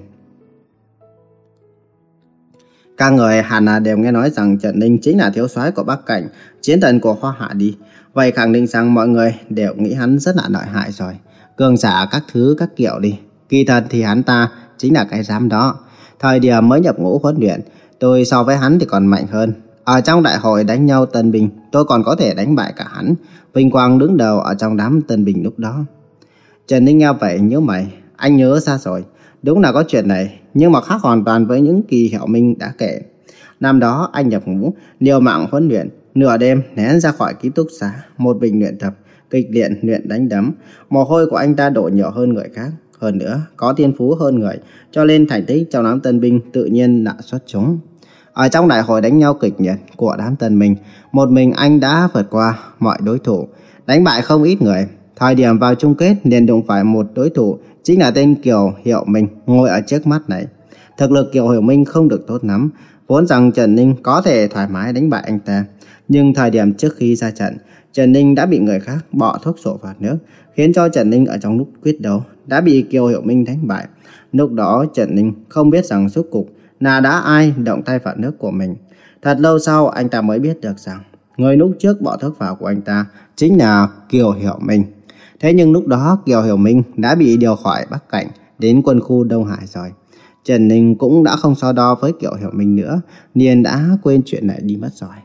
Các người hẳn là đều nghe nói rằng Trần Ninh chính là thiếu soái của Bắc Cảnh, chiến thần của Hoa Hạ đi. Vậy khẳng định rằng mọi người đều nghĩ hắn rất là lợi hại rồi. Cường giả các thứ các kiểu đi. Kỳ thật thì hắn ta chính là cái giám đó. Thời điểm mới nhập ngũ huấn luyện, tôi so với hắn thì còn mạnh hơn. Ở trong đại hội đánh nhau tân binh, tôi còn có thể đánh bại cả hắn. Vinh quang đứng đầu ở trong đám tân binh lúc đó. Trần Ninh nghe vậy nhớ mày, anh nhớ ra rồi. Đúng là có chuyện này, nhưng mà khác hoàn toàn với những kỳ hiệu minh đã kể. Năm đó anh nhập ngũ, liều mạng huấn luyện, nửa đêm nén ra khỏi ký túc xá, một bình luyện tập, kịch luyện luyện đánh đấm. Mồ hôi của anh ta đổ nhiều hơn người khác. Hơn nữa, có thiên phú hơn người, cho nên thành tích trong đám tân binh tự nhiên đã xuất chúng. Ở trong đại hội đánh nhau kịch liệt của đám tân mình một mình anh đã vượt qua mọi đối thủ, đánh bại không ít người. Thời điểm vào chung kết liền đụng phải một đối thủ chính là tên Kiều Hiệu Minh ngồi ở trước mắt này. Thực lực Kiều Hiệu Minh không được tốt lắm, vốn rằng Trần Ninh có thể thoải mái đánh bại anh ta. Nhưng thời điểm trước khi ra trận, Trần Ninh đã bị người khác bỏ thuốc sổ vào nước, khiến cho Trần Ninh ở trong lúc quyết đấu đã bị Kiều hiệu Minh đánh bại. Lúc đó Trần Ninh không biết rằng suốt cục là đã ai động tay vào nước của mình. Thật lâu sau anh ta mới biết được rằng người lúc trước bỏ thuốc vào của anh ta chính là Kiều Hiểu Minh. Thế nhưng lúc đó Kiều Hiểu Minh đã bị điều khỏi Bắc Cảnh đến quân khu Đông Hải rồi. Trần Ninh cũng đã không so đo với Kiều Hiểu Minh nữa, liền đã quên chuyện này đi mất rồi.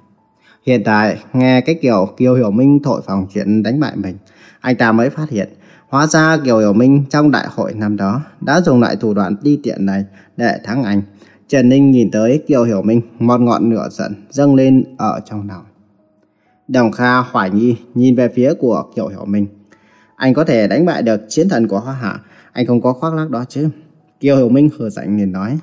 Hiện tại, nghe cái kiểu Kiều Hiểu Minh thổi phòng chuyện đánh bại mình, anh ta mới phát hiện Hóa ra Kiều Hiểu Minh trong đại hội năm đó đã dùng lại thủ đoạn đi tiện này để thắng anh. Trần Ninh nhìn tới Kiều Hiểu Minh, một ngọn lửa giận dâng lên ở trong lòng. Đồng Kha hoài nghi nhìn về phía của Kiều Hiểu Minh. Anh có thể đánh bại được chiến thần của Hoa Hạ, anh không có khoác lác đó chứ. Kiều Hiểu Minh hờ rảnh liền nói.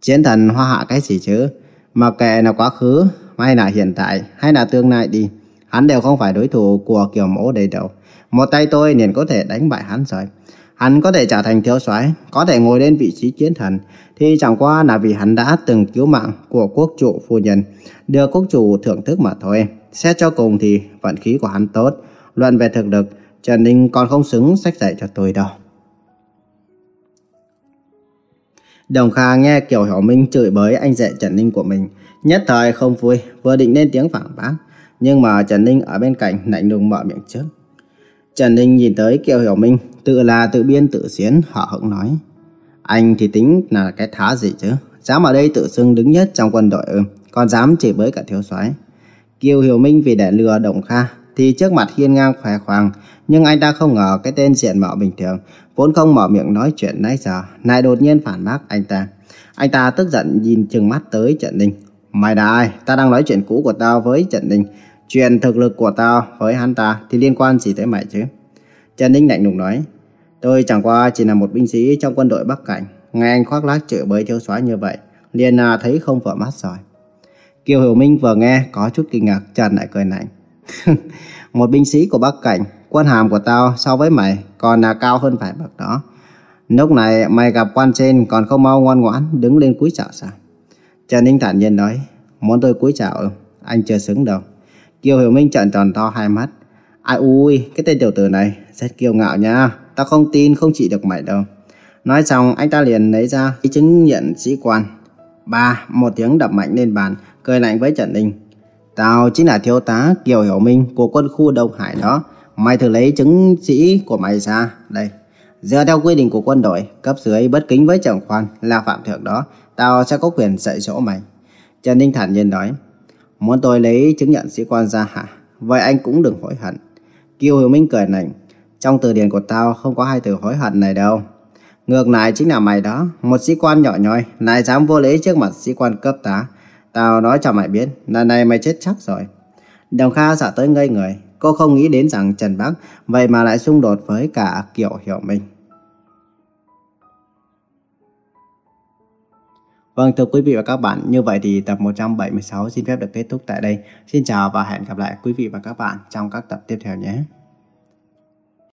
Chiến thần Hoa Hạ cái gì chứ? Mà kệ là quá khứ, hay là hiện tại, hay là tương lai đi. Hắn đều không phải đối thủ của Kiều Mẫu đây đâu. Một tay tôi liền có thể đánh bại hắn rồi. Hắn có thể trở thành thiếu soái, có thể ngồi lên vị trí chiến thần, thì chẳng qua là vì hắn đã từng cứu mạng của quốc chủ phu nhân, được quốc chủ thưởng thức mà thôi. Xét cho cùng thì vận khí của hắn tốt, luận về thực lực, Trần Ninh còn không xứng sách dạy cho tôi đâu. Đồng Kha nghe Kiều Hiểu Minh chửi bới anh dạy Trần Ninh của mình, nhất thời không vui, vừa định lên tiếng phản bác, nhưng mà Trần Ninh ở bên cạnh lạnh lùng mở miệng trước. Trần Ninh nhìn tới Kiều Hiểu Minh, tự là tự biên tự diễn, họ hững nói. Anh thì tính là cái thá gì chứ? Dám ở đây tự xưng đứng nhất trong quân đội ư, còn dám chỉ với cả thiếu soái. Kiều Hiểu Minh vì để lừa Đồng Kha, thì trước mặt hiên ngang khỏe khoang, nhưng anh ta không ngờ cái tên diện mạo bình thường, vốn không mở miệng nói chuyện nãy giờ, lại đột nhiên phản bác anh ta. Anh ta tức giận nhìn chừng mắt tới Trần Ninh. Mày là ai? Ta đang nói chuyện cũ của tao với Trần Ninh. Chuyện thực lực của tao với hắn ta thì liên quan gì tới mày chứ? Trần Ninh lạnh lùng nói. Tôi chẳng qua chỉ là một binh sĩ trong quân đội Bắc Cảnh. Nghe anh khoác lác chửi bới thiếu soái như vậy, liền là thấy không vừa mắt rồi. Kiều Hiểu Minh vừa nghe có chút kinh ngạc, Trần lại cười lạnh. một binh sĩ của Bắc Cảnh, quân hàm của tao so với mày còn là cao hơn phải bậc đó. Lúc này mày gặp quan trên còn không mau ngoan ngoãn đứng lên cúi chào sao? Trần Ninh thản nhiên nói, muốn tôi cúi chào anh chưa xứng đâu. Kiều Hiểu Minh trợn tròn to hai mắt. Ai ui, cái tên tiểu tử này rất kiêu ngạo nha. Tao không tin không trị được mày đâu. Nói xong anh ta liền lấy ra giấy chứng nhận sĩ quan. Ba, một tiếng đập mạnh lên bàn, cười lạnh với Trần Ninh. Tao chính là thiếu tá Kiều Hiểu Minh của quân khu Đông Hải đó. Mày thử lấy chứng sĩ của mày ra. Đây, Dựa theo quy định của quân đội, cấp dưới bất kính với trưởng quan là phạm thượng đó, tao sẽ có quyền dạy dỗ mày. Trần Ninh thản nhiên nói, muốn tôi lấy chứng nhận sĩ quan ra hả? Vậy anh cũng đừng hối hận. Kiều Hiểu Minh cười nảnh, trong từ điển của tao không có hai từ hối hận này đâu. Ngược lại chính là mày đó, một sĩ quan nhỏ nhoi, lại dám vô lễ trước mặt sĩ quan cấp tá. Tao nói cho mày biết, lần này mày chết chắc rồi. Đồng Kha sợ tới ngây người, cô không nghĩ đến rằng Trần Bắc vậy mà lại xung đột với cả Kiều Hiểu Minh. Vâng thưa quý vị và các bạn, như vậy thì tập 176 xin phép được kết thúc tại đây. Xin chào và hẹn gặp lại quý vị và các bạn trong các tập tiếp theo nhé.